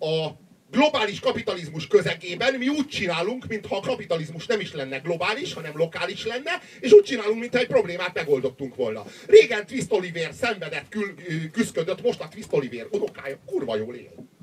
a globális kapitalizmus közegében mi úgy csinálunk, mintha a kapitalizmus nem is lenne globális, hanem lokális lenne, és úgy csinálunk, mintha egy problémát megoldottunk volna. Régen Twist Oliver szenvedett, kül, küzdködött, most a Twist Oliver unokája kurva jól él.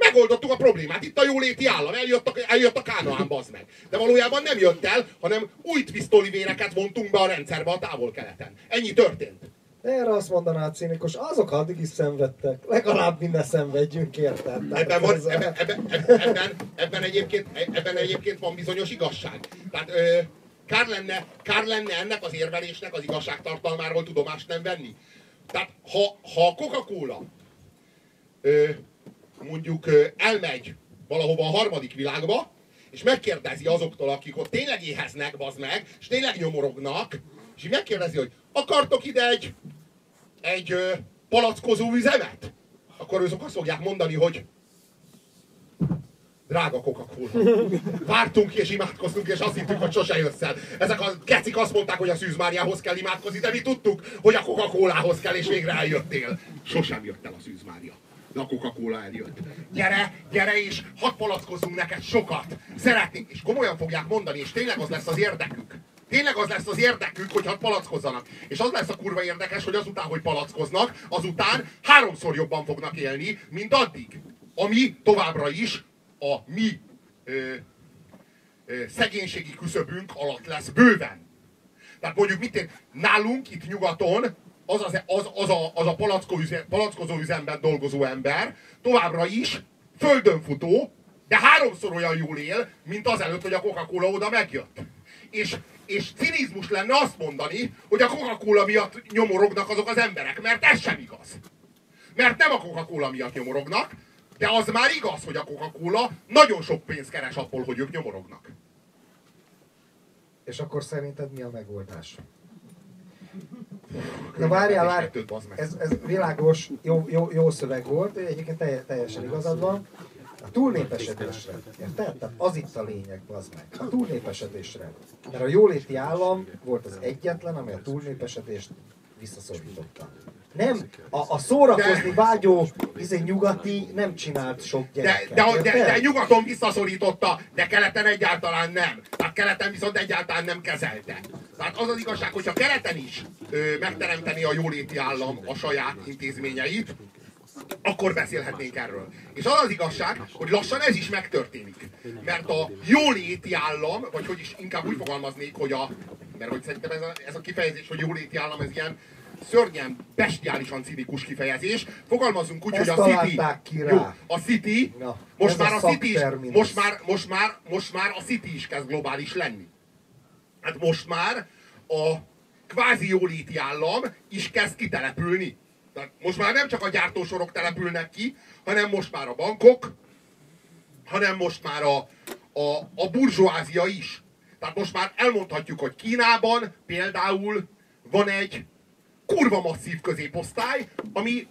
Megoldottuk a problémát. Itt a jóléti állam. Eljött a, eljött a Kánaán, bazd meg. De valójában nem jött el, hanem új twistolivéreket vontunk be a rendszerbe a távol-keleten. Ennyi történt. Erre azt mondaná a cínikus, azok addig is szenvedtek. Legalább mi ne szenvedjünk, érted? Ebben, van, ebben, ebben, ebben, ebben, ebben, egyébként, ebben egyébként van bizonyos igazság. Tehát ö, kár, lenne, kár lenne ennek az érvelésnek az igazságtartalmáról tudomást nem venni. Tehát ha, ha a Coca-Cola ö, mondjuk elmegy valahova a harmadik világba, és megkérdezi azoktól, akik ott tényleg éheznek, bazd meg, és tényleg nyomorognak, és így megkérdezi, hogy akartok ide egy, egy ö, palackozó üzemet? Akkor azok azt fogják mondani, hogy drága Coca-Cola. Vártunk és imádkoztunk, és azt hittük, hogy sose jössz el. Ezek a kecik azt mondták, hogy a Szűz Máriához kell imádkozni, de mi tudtuk, hogy a Coca-Colához kell, és végre eljöttél. Sosem jött el a Szűz Mária. De a Coca-Cola eljött. Gyere, gyere és hadd palackozzunk neked sokat. Szeretnénk, és komolyan fogják mondani, és tényleg az lesz az érdekük. Tényleg az lesz az érdekük, hogy hadd palackozzanak. És az lesz a kurva érdekes, hogy azután, hogy palackoznak, azután háromszor jobban fognak élni, mint addig. Ami továbbra is a mi ö, ö, szegénységi küszöbünk alatt lesz bőven. Tehát mondjuk mit én, nálunk itt nyugaton az, az, az, az a, az a palacko üzem, palackozó üzemben dolgozó ember továbbra is földön futó, de háromszor olyan jól él, mint azelőtt, hogy a Coca-Cola oda megjött. És, és cinizmus lenne azt mondani, hogy a Coca-Cola miatt nyomorognak azok az emberek, mert ez sem igaz. Mert nem a Coca-Cola miatt nyomorognak, de az már igaz, hogy a Coca-Cola nagyon sok pénzt keres abból, hogy ők nyomorognak. És akkor szerinted mi a megoldás? Na várjál, várj, ez, ez világos, jó, jó, jó szöveg volt, egyébként telj, teljesen igazad van. A túlnépesedésre, érted? Tehát az itt a lényeg, az meg. A túlnépesedésre. Mert a jóléti állam volt az egyetlen, amely a túlnépesedést visszaszorította. Nem, a, a szórakozni vágyó izé, nyugati nem csinált sok De, gyereket. de, de, de, érted? nyugaton visszaszorította, de keleten egyáltalán nem. Tehát keleten viszont egyáltalán nem kezelte. Tehát az az igazság, hogyha keleten is ö, megteremteni a jóléti állam a saját intézményeit, akkor beszélhetnénk erről. És az az igazság, hogy lassan ez is megtörténik. Mert a jóléti állam, vagy hogy is inkább úgy fogalmaznék, hogy a, mert hogy szerintem ez a, ez a kifejezés, hogy jóléti állam, ez ilyen szörnyen, bestiálisan cinikus kifejezés. Fogalmazunk úgy, Ezt hogy a City, ki rá. jó, a City, Na, most már a a, City is, most már, most már, most már a City is kezd globális lenni. Hát most már a kvázi jóléti állam is kezd kitelepülni. Tehát most már nem csak a gyártósorok települnek ki, hanem most már a bankok, hanem most már a, a, a burzsóázia is. Tehát most már elmondhatjuk, hogy Kínában például van egy kurva masszív középosztály, ami,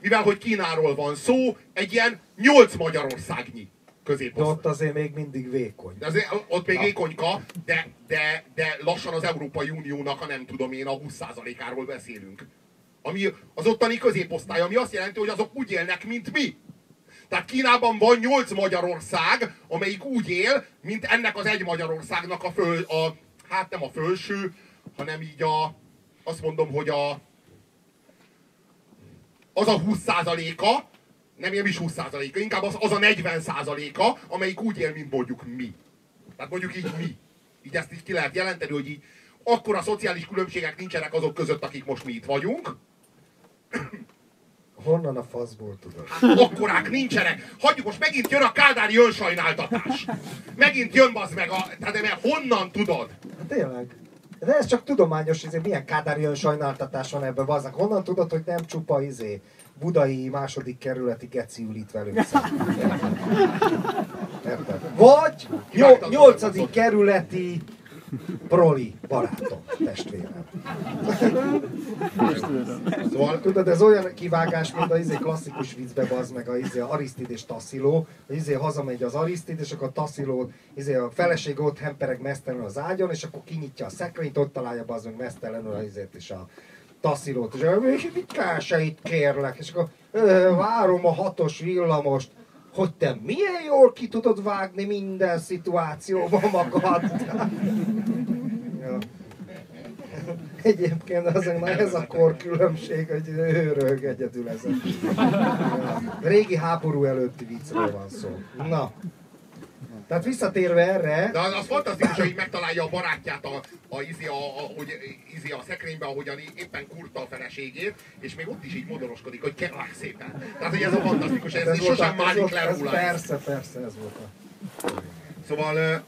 mivel hogy Kínáról van szó, egy ilyen nyolc Magyarországnyi De középosztály. ott azért még mindig vékony. De azért, ott még ékonyka, de, de, de lassan az Európai Uniónak a nem tudom én a 20%-áról beszélünk. Ami az ottani középosztály, ami azt jelenti, hogy azok úgy élnek, mint mi. Tehát Kínában van 8 Magyarország, amelyik úgy él, mint ennek az egy Magyarországnak a föl, a, hát nem a fölső, hanem így a, azt mondom, hogy a, az a 20%-a, nem, nem is 20%-a, inkább az, az a 40%-a, amelyik úgy él, mint mondjuk mi. Tehát mondjuk így mi. Így ezt így ki lehet jelenteni, hogy így a szociális különbségek nincsenek azok között, akik most mi itt vagyunk, Honnan a faszból tudod? Hát akkorák nincsenek. Hagyjuk, most megint jön a kádári önsajnáltatás. Megint jön az meg a... Tehát mert honnan tudod? Tényleg. De ez csak tudományos, izé, milyen kádári sajnáltatás van ebben, bazzak. Honnan tudod, hogy nem csupa izé, budai második kerületi geci ül itt velünk? Érted? Vagy nyol- nyolcadik kerületi proli barátom, testvérem. Szóval Tudod, ez olyan kivágás, mint az izé klasszikus viccbe, az meg a izé, Arisztid és Tassziló. hogy Izé hazamegy az Arisztid, és akkor a Tassziló, izé a feleség ott hempereg mesztelenül az ágyon, és akkor kinyitja a szekrényt, ott találja az meg mesztelenül az izét és a Tasszilót. És mit kásait kérlek? És akkor "Ö, várom a hatos villamost. Hogy te milyen jól ki tudod vágni minden szituációban magad. Egyébként azért na ez a kor különbség, hogy ő röhög egyedül ezen. Régi háború előtti viccről van szó. Na. Tehát visszatérve erre, De az, az fantasztikus, hogy így megtalálja a barátját a, a, izi, a, a, hogy, izi a szekrénybe, ahogyan éppen kurta a feleségét, és még ott is így modoroskodik, hogy kérlek szépen. Tehát, hogy ez a fantasztikus, ez, ez volt sosem volt- le róla. Persze, persze, ez volt a... Szóval,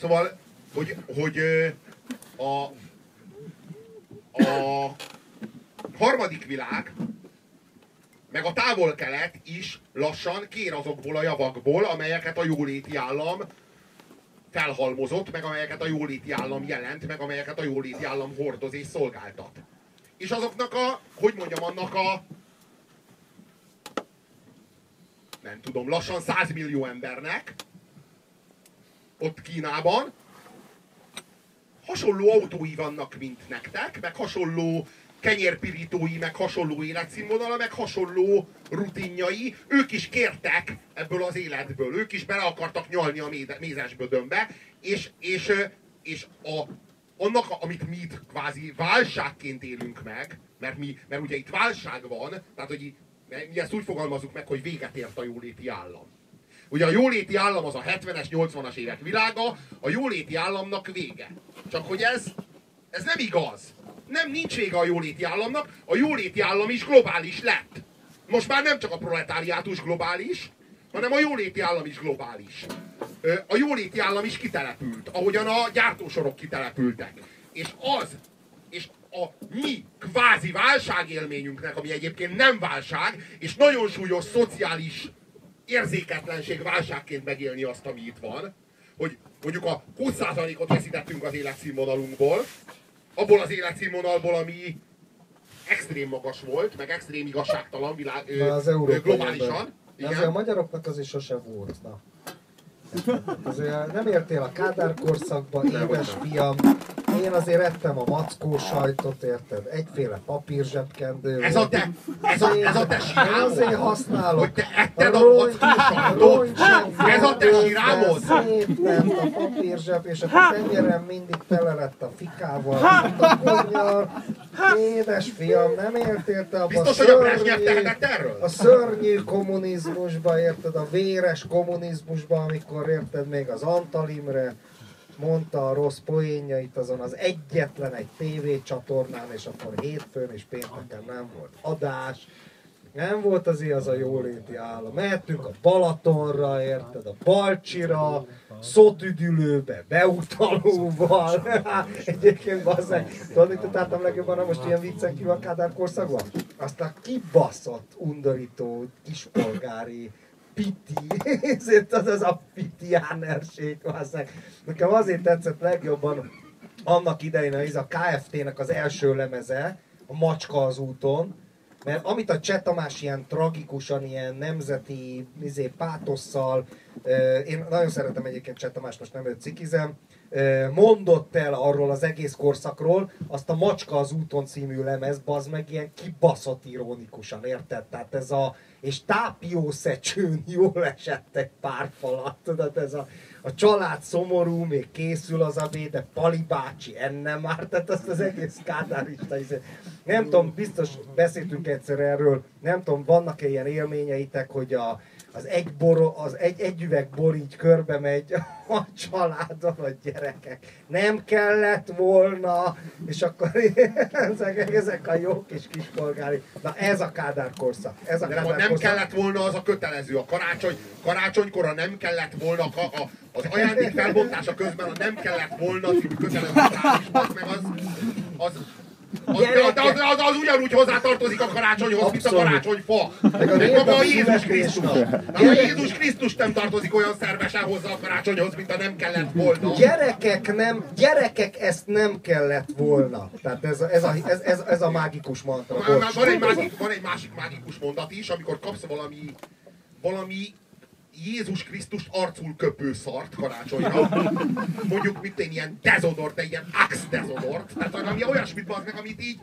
szóval, hogy, hogy a, a harmadik világ, meg a távol-kelet is lassan kér azokból a javakból, amelyeket a jóléti állam felhalmozott, meg amelyeket a jóléti állam jelent, meg amelyeket a jóléti állam hordoz és szolgáltat. És azoknak a, hogy mondjam, annak a nem tudom, lassan 100 millió embernek ott Kínában hasonló autói vannak, mint nektek, meg hasonló kenyérpirítói, meg hasonló életszínvonala, meg hasonló rutinjai. Ők is kértek ebből az életből, ők is bele akartak nyalni a méde- mézesbödönbe, és, és, és a, annak, amit mi itt kvázi válságként élünk meg, mert, mi, mert ugye itt válság van, tehát hogy mi ezt úgy fogalmazunk meg, hogy véget ért a jóléti állam. Ugye a jóléti állam az a 70-es, 80-as évek világa, a jóléti államnak vége. Csak hogy ez, ez nem igaz. Nem, nincs vége a jóléti államnak, a jóléti állam is globális lett. Most már nem csak a proletáriátus globális, hanem a jóléti állam is globális. A jóléti állam is kitelepült, ahogyan a gyártósorok kitelepültek. És az, és a mi kvázi válságélményünknek, ami egyébként nem válság, és nagyon súlyos szociális érzéketlenség válságként megélni azt, ami itt van, hogy mondjuk a 20%-ot veszítettünk az életszínvonalunkból, abból az életszínvonalból, ami extrém magas volt, meg extrém igazságtalan világ, Na, az ö, globálisan. Igen. Azért a magyaroknak az is sose volt. Na. Azért nem értél a Kádár korszakba, éves fiam, én azért ettem a mackó sajtot, érted? Egyféle papírzsebkendő. Ez a te, ez a, ez a te sírámod? azért használok. Hogy te etted a, a mackó sajtot? Ez a te sírámod? Szép lett a papírzseb, és a tenyerem mindig tele lett a fikával, a kunnyal. Édes fiam, nem értél te abba Biztos, hogy a Brezsnyev tehetett erről? A szörnyű kommunizmusba, érted? A véres kommunizmusba, amikor érted még az Antalimre, mondta a rossz poénjait azon az egyetlen egy tévécsatornán, és akkor hétfőn és pénteken nem volt adás. Nem volt azért az a jóléti állam. Mehetünk a Balatonra, érted, a Balcsira, szótüdülőbe, beutalóval. Egyébként bazzeg, tudod, mit utáltam legjobban, most ilyen viccek ki a Kádár korszakban? Azt kibaszott, undorító, kispolgári piti, ezért az az a pitiánerség, Nekem azért tetszett legjobban annak idején ez a KFT-nek az első lemeze, a Macska az úton, mert amit a Cseh Tamás ilyen tragikusan, ilyen nemzeti izé, pátosszal, én nagyon szeretem egyébként Cseh Tamás, most nem őt cikizem, mondott el arról az egész korszakról, azt a Macska az úton című lemez, az meg ilyen kibaszott ironikusan, érted? Tehát ez a, és tápiószecsőn jól esett egy pár falat, tudod, ez a, a család szomorú, még készül az a de Pali bácsi enne már, tehát azt az egész kádárista, izé. nem tudom, biztos beszéltünk egyszer erről, nem tudom, vannak-e ilyen élményeitek, hogy a, az egy, bor, az egy, egy üveg bor így körbe megy a családon, a gyerekek. Nem kellett volna, és akkor ezek, ezek a jó kis kispolgári. Na ez a Kádár korszak. Ez a Kádár nem, nem korszak. kellett volna, az a kötelező. A karácsony, karácsonykor nem kellett volna a, a, az ajándék felbontása közben a nem kellett volna kötelező meg az, az, az, de, az, az, az, ugyanúgy hozzátartozik a karácsonyhoz, mint a karácsonyfa. Meg a, maga a Jézus Krisztus. A Jézus Krisztus nem tartozik olyan szervesen hozzá a karácsonyhoz, mint a nem kellett volna. Gyerekek, nem, gyerekek, ezt nem kellett volna. Tehát ez, ez, a, ez, ez, ez a mágikus mantra. Van egy, másik, van egy másik mágikus mondat is, amikor kapsz valami, valami Jézus Krisztust arcul köpő szart karácsonyra. Mondjuk, mint egy ilyen dezodort, egy ilyen ax dezodort. Tehát valami olyasmit az meg, amit így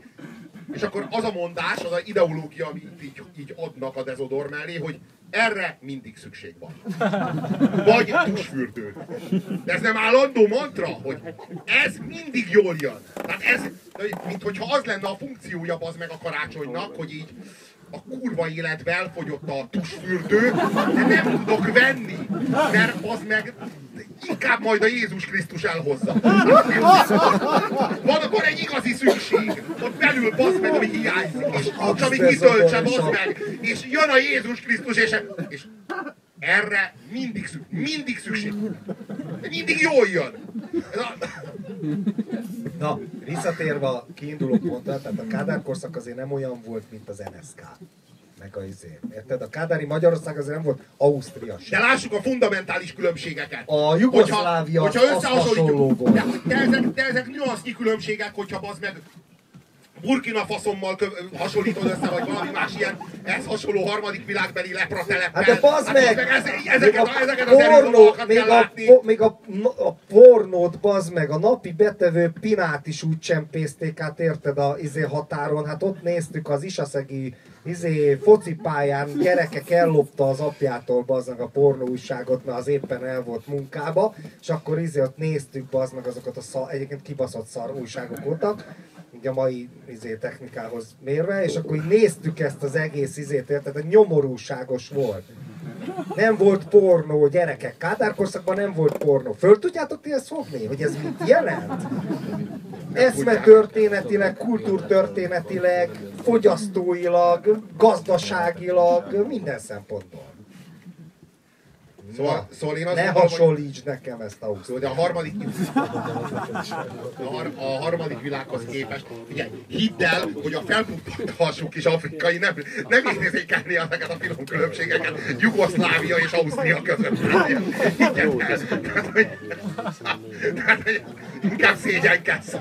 és akkor az a mondás, az a ideológia, amit így, így adnak a dezodor mellé, hogy erre mindig szükség van. Vagy tusfürdő. De ez nem állandó mantra, hogy ez mindig jól jön. Tehát ez, mint hogyha az lenne a funkciója az meg a karácsonynak, hogy így a kurva életben elfogyott a tusfürdő, de nem tudok venni, mert az meg inkább majd a Jézus Krisztus elhozza. Van, van egy igazi szükség, ott belül basz meg, ami hiányzik, és nincs, ami kitöltse, basz meg, és jön a Jézus Krisztus, és, és erre mindig, mindig szükség. Mindig jól jön. Na, visszatérve a kiinduló pontra, tehát a Kádár korszak azért nem olyan volt, mint az NSK meg a izé. Érted? A Kádári Magyarország azért nem volt Ausztria sem. De lássuk a fundamentális különbségeket. A Jugoszlávia hogyha, hogyha volt. De, de ezek, de ezek nüansznyi különbségek, hogyha az meg Burkina Faszommal hasonlítod össze, vagy valami más ilyen ez hasonló harmadik világbeli lepra teleppel. Hát de bazd hát meg! ez, ezeket, a, ezeket az pornó, még a, látni. Po, még a, a pornót, bazd meg, a napi betevő pinát is úgy csempészték át, érted, a izé határon. Hát ott néztük az isaszegi izé, focipályán gyerekek ellopta az apjától bazd a pornó újságot, mert az éppen el volt munkába, és akkor izé ott néztük meg azokat a szar, egyébként kibaszott szar újságok voltak, így a mai izé, technikához mérve, és akkor így néztük ezt az egész izét, tehát a nyomorúságos volt. Nem volt pornó, gyerekek. Kádár korszakban nem volt pornó. Föl tudjátok ti ezt fogni, hogy ez mit jelent? Eszme történetileg, kultúrtörténetileg, fogyasztóilag, gazdaságilag, minden szempontból. Szóval, szóval én azt Ne gondolom, hogy- hasonlíts nekem ezt a Jó, de a harmadik, a, har, a harmadik világhoz képest, ugye, hidd el, hogy a felpumpant hasú kis afrikai nem, nem érzékelni ezeket a finom különbségeket Jugoszlávia és Ausztria között. Hidd el. Tehát, hogy, tehát, hogy inkább szégyenkezz.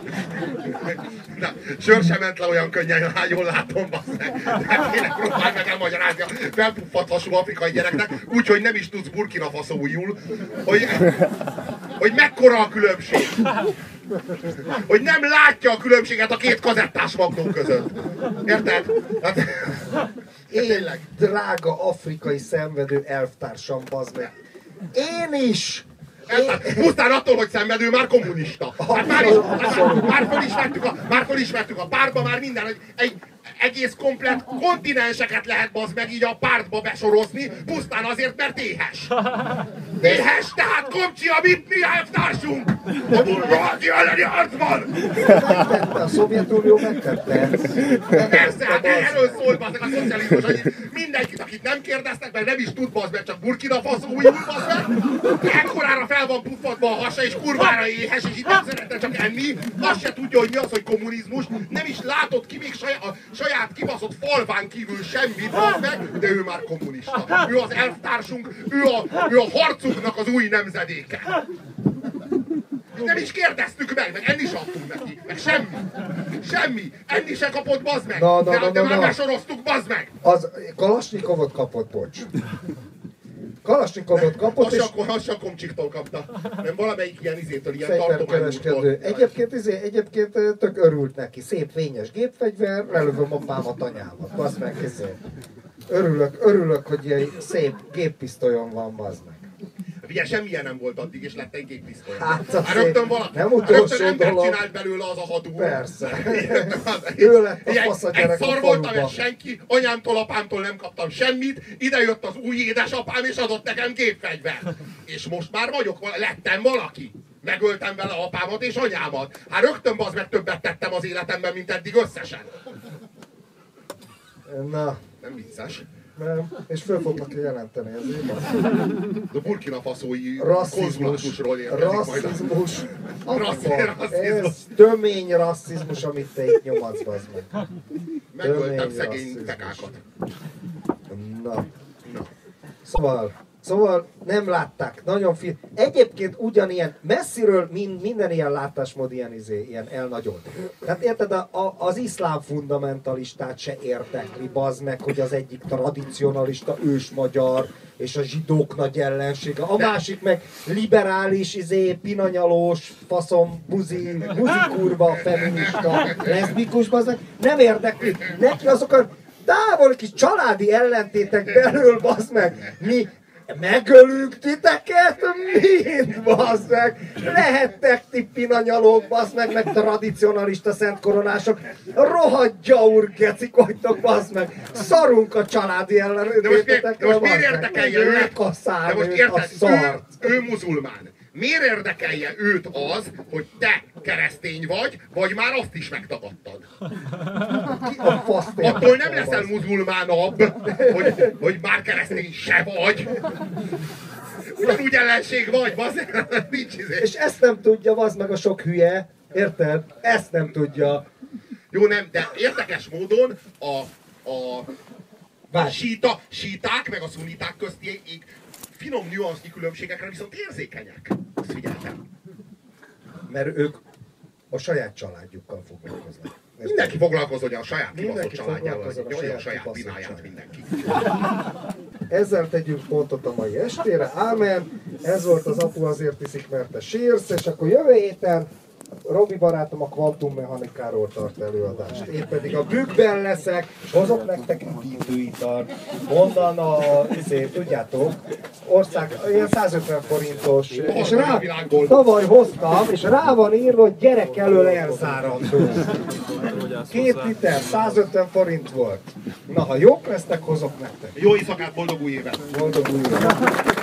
Na, sör sem ment le olyan könnyen, hát jól látom, bassz meg. Tehát tényleg próbálj meg elmagyarázni a felpuffat hasú afrikai gyereknek, úgyhogy nem is tudsz Burkina Faso-újul, hogy, hogy mekkora a különbség. Hogy nem látja a különbséget a két kazettás magnó között. Érted? Hát, Én, tényleg. drága afrikai szenvedő elvtársam, bazd meg. Én is! Pusztán attól, hogy szenvedő, már kommunista. Hát már, is, már, fölismertük a, már fölismertük a pártba, már minden, egy egész komplet kontinenseket lehet bazd meg így a pártba besorozni, pusztán azért, mert éhes. Éhes, tehát komcsi a mi, mi elvtársunk! A burgoláki elleni harcban! Megtette, a Szovjetunió megtette. Persze, hát erről szól bazd meg a szocializmus, hogy mindenkit, akit nem kérdeztek, meg nem is tud bazd meg, csak Burkina Faso újul bazd meg, ekkorára fel van puffatva a hasa, és kurvára éhes, és itt nem szeretne csak enni, azt se tudja, hogy mi az, hogy kommunizmus, nem is látott ki még saját, a saját kibaszott falván kívül semmit, meg, de ő már kommunista. Ő az elvtársunk, ő a, ő a harcunknak az új nemzedéke. Nem is kérdeztük meg, meg enni is adtunk neki, meg semmi. Semmi. Enni se kapott, bazd meg. Na, na, de, na, de na, már na. besoroztuk, bazd meg. Az Kalasnyikovot kapott, bocs. Kalasnyikovot kapott, és akkor, azt csak komcsiktól kapta. Nem valamelyik ilyen izétől, ilyen fegyverkereskedő. Egyébként, izé, egyébként tök örült neki. Szép fényes gépfegyver, lelövöm apámat, anyámat. Bazd meg, izé. Örülök, örülök, hogy ilyen szép géppisztolyom van, bazd meg. Ugye semmilyen nem volt addig, és lett egy géppisztoly. Hát, Hát rögtön valaki, nem utolsó ember dolog. csinált belőle az a hadú. Persze. Ő lett a Egy- fasz a Egy gyerek a szar voltam, és senki, anyámtól, apámtól nem kaptam semmit, ide jött az új édesapám, és adott nekem gépfegyvert. És most már vagyok, lettem valaki. Megöltem vele apámat és anyámat. Hát rögtön az meg többet tettem az életemben, mint eddig összesen. Na, Nem vicces. Nem. És föl fognak jelenteni ezért. De Burkina Faszói a- Rasszizmus. Ez tömény rasszizmus, amit te itt nyomadsz, bazd meg. Megöltem szegény tekákat. Na. Na. Szóval, szóval nem látták, nagyon fi... Egyébként ugyanilyen, messziről mind, minden ilyen látásmód ilyen, izé, ilyen elnagyolt. Tehát érted, a, a, az iszlám fundamentalistát se érdekli, bazd meg, hogy az egyik tradicionalista ős magyar, és a zsidók nagy ellensége. A másik meg liberális, izé, pinanyalós, faszom, buzi, buzi kurva, feminista, leszbikus, bazd meg. Nem érdekli. Neki azok a távol kis családi ellentétek belül, bazd meg. Mi megölünk titeket? Mind, bazd meg! Lehettek ti pinanyalók, bazd meg, meg tradicionalista szentkoronások. Rohadja úr, gecik vagytok, bazd meg! Szarunk a családi De most, miért, de most miért érdekelje őt? De most érted, ő, ő muzulmán. Miért érdekelje őt az, hogy te keresztény vagy, vagy már azt is megtagadtad? Ki a faszt Attól nem leszel muzulmánabb, hogy, hogy már keresztény se vagy. Ugyanúgy ellenség vagy, bazd, nincs izé. És ezt nem tudja, az meg a sok hülye, érted? Ezt nem tudja. Jó, nem, de érdekes módon a, a Várj, síta, síták meg a szuniták közti finom nüansznyi különbségekre viszont érzékenyek. Azt figyeltem. mert ők a saját családjukkal foglalkoznak. Mindenki foglalkozon a saját kibaszott családjával, foglalkozzon a saját pináját mindenki. Ezzel tegyünk pontot a mai estére. Ámen. Ez volt az apu azért iszik, mert te sírsz, és akkor jövő héten Robi barátom a kvantummechanikáról tart előadást. Én pedig a bükkben leszek, és hozok nektek egy indúitart. Onnan a, izé, tudjátok, ország, ilyen 150 forintos, és rá, tavaly hoztam, és rá van írva, hogy gyerek elől elzárandó. Két liter, 150 forint volt. Na, ha jók lesznek, hozok nektek. Jó éjszakát, boldog új évet! Boldog új évet!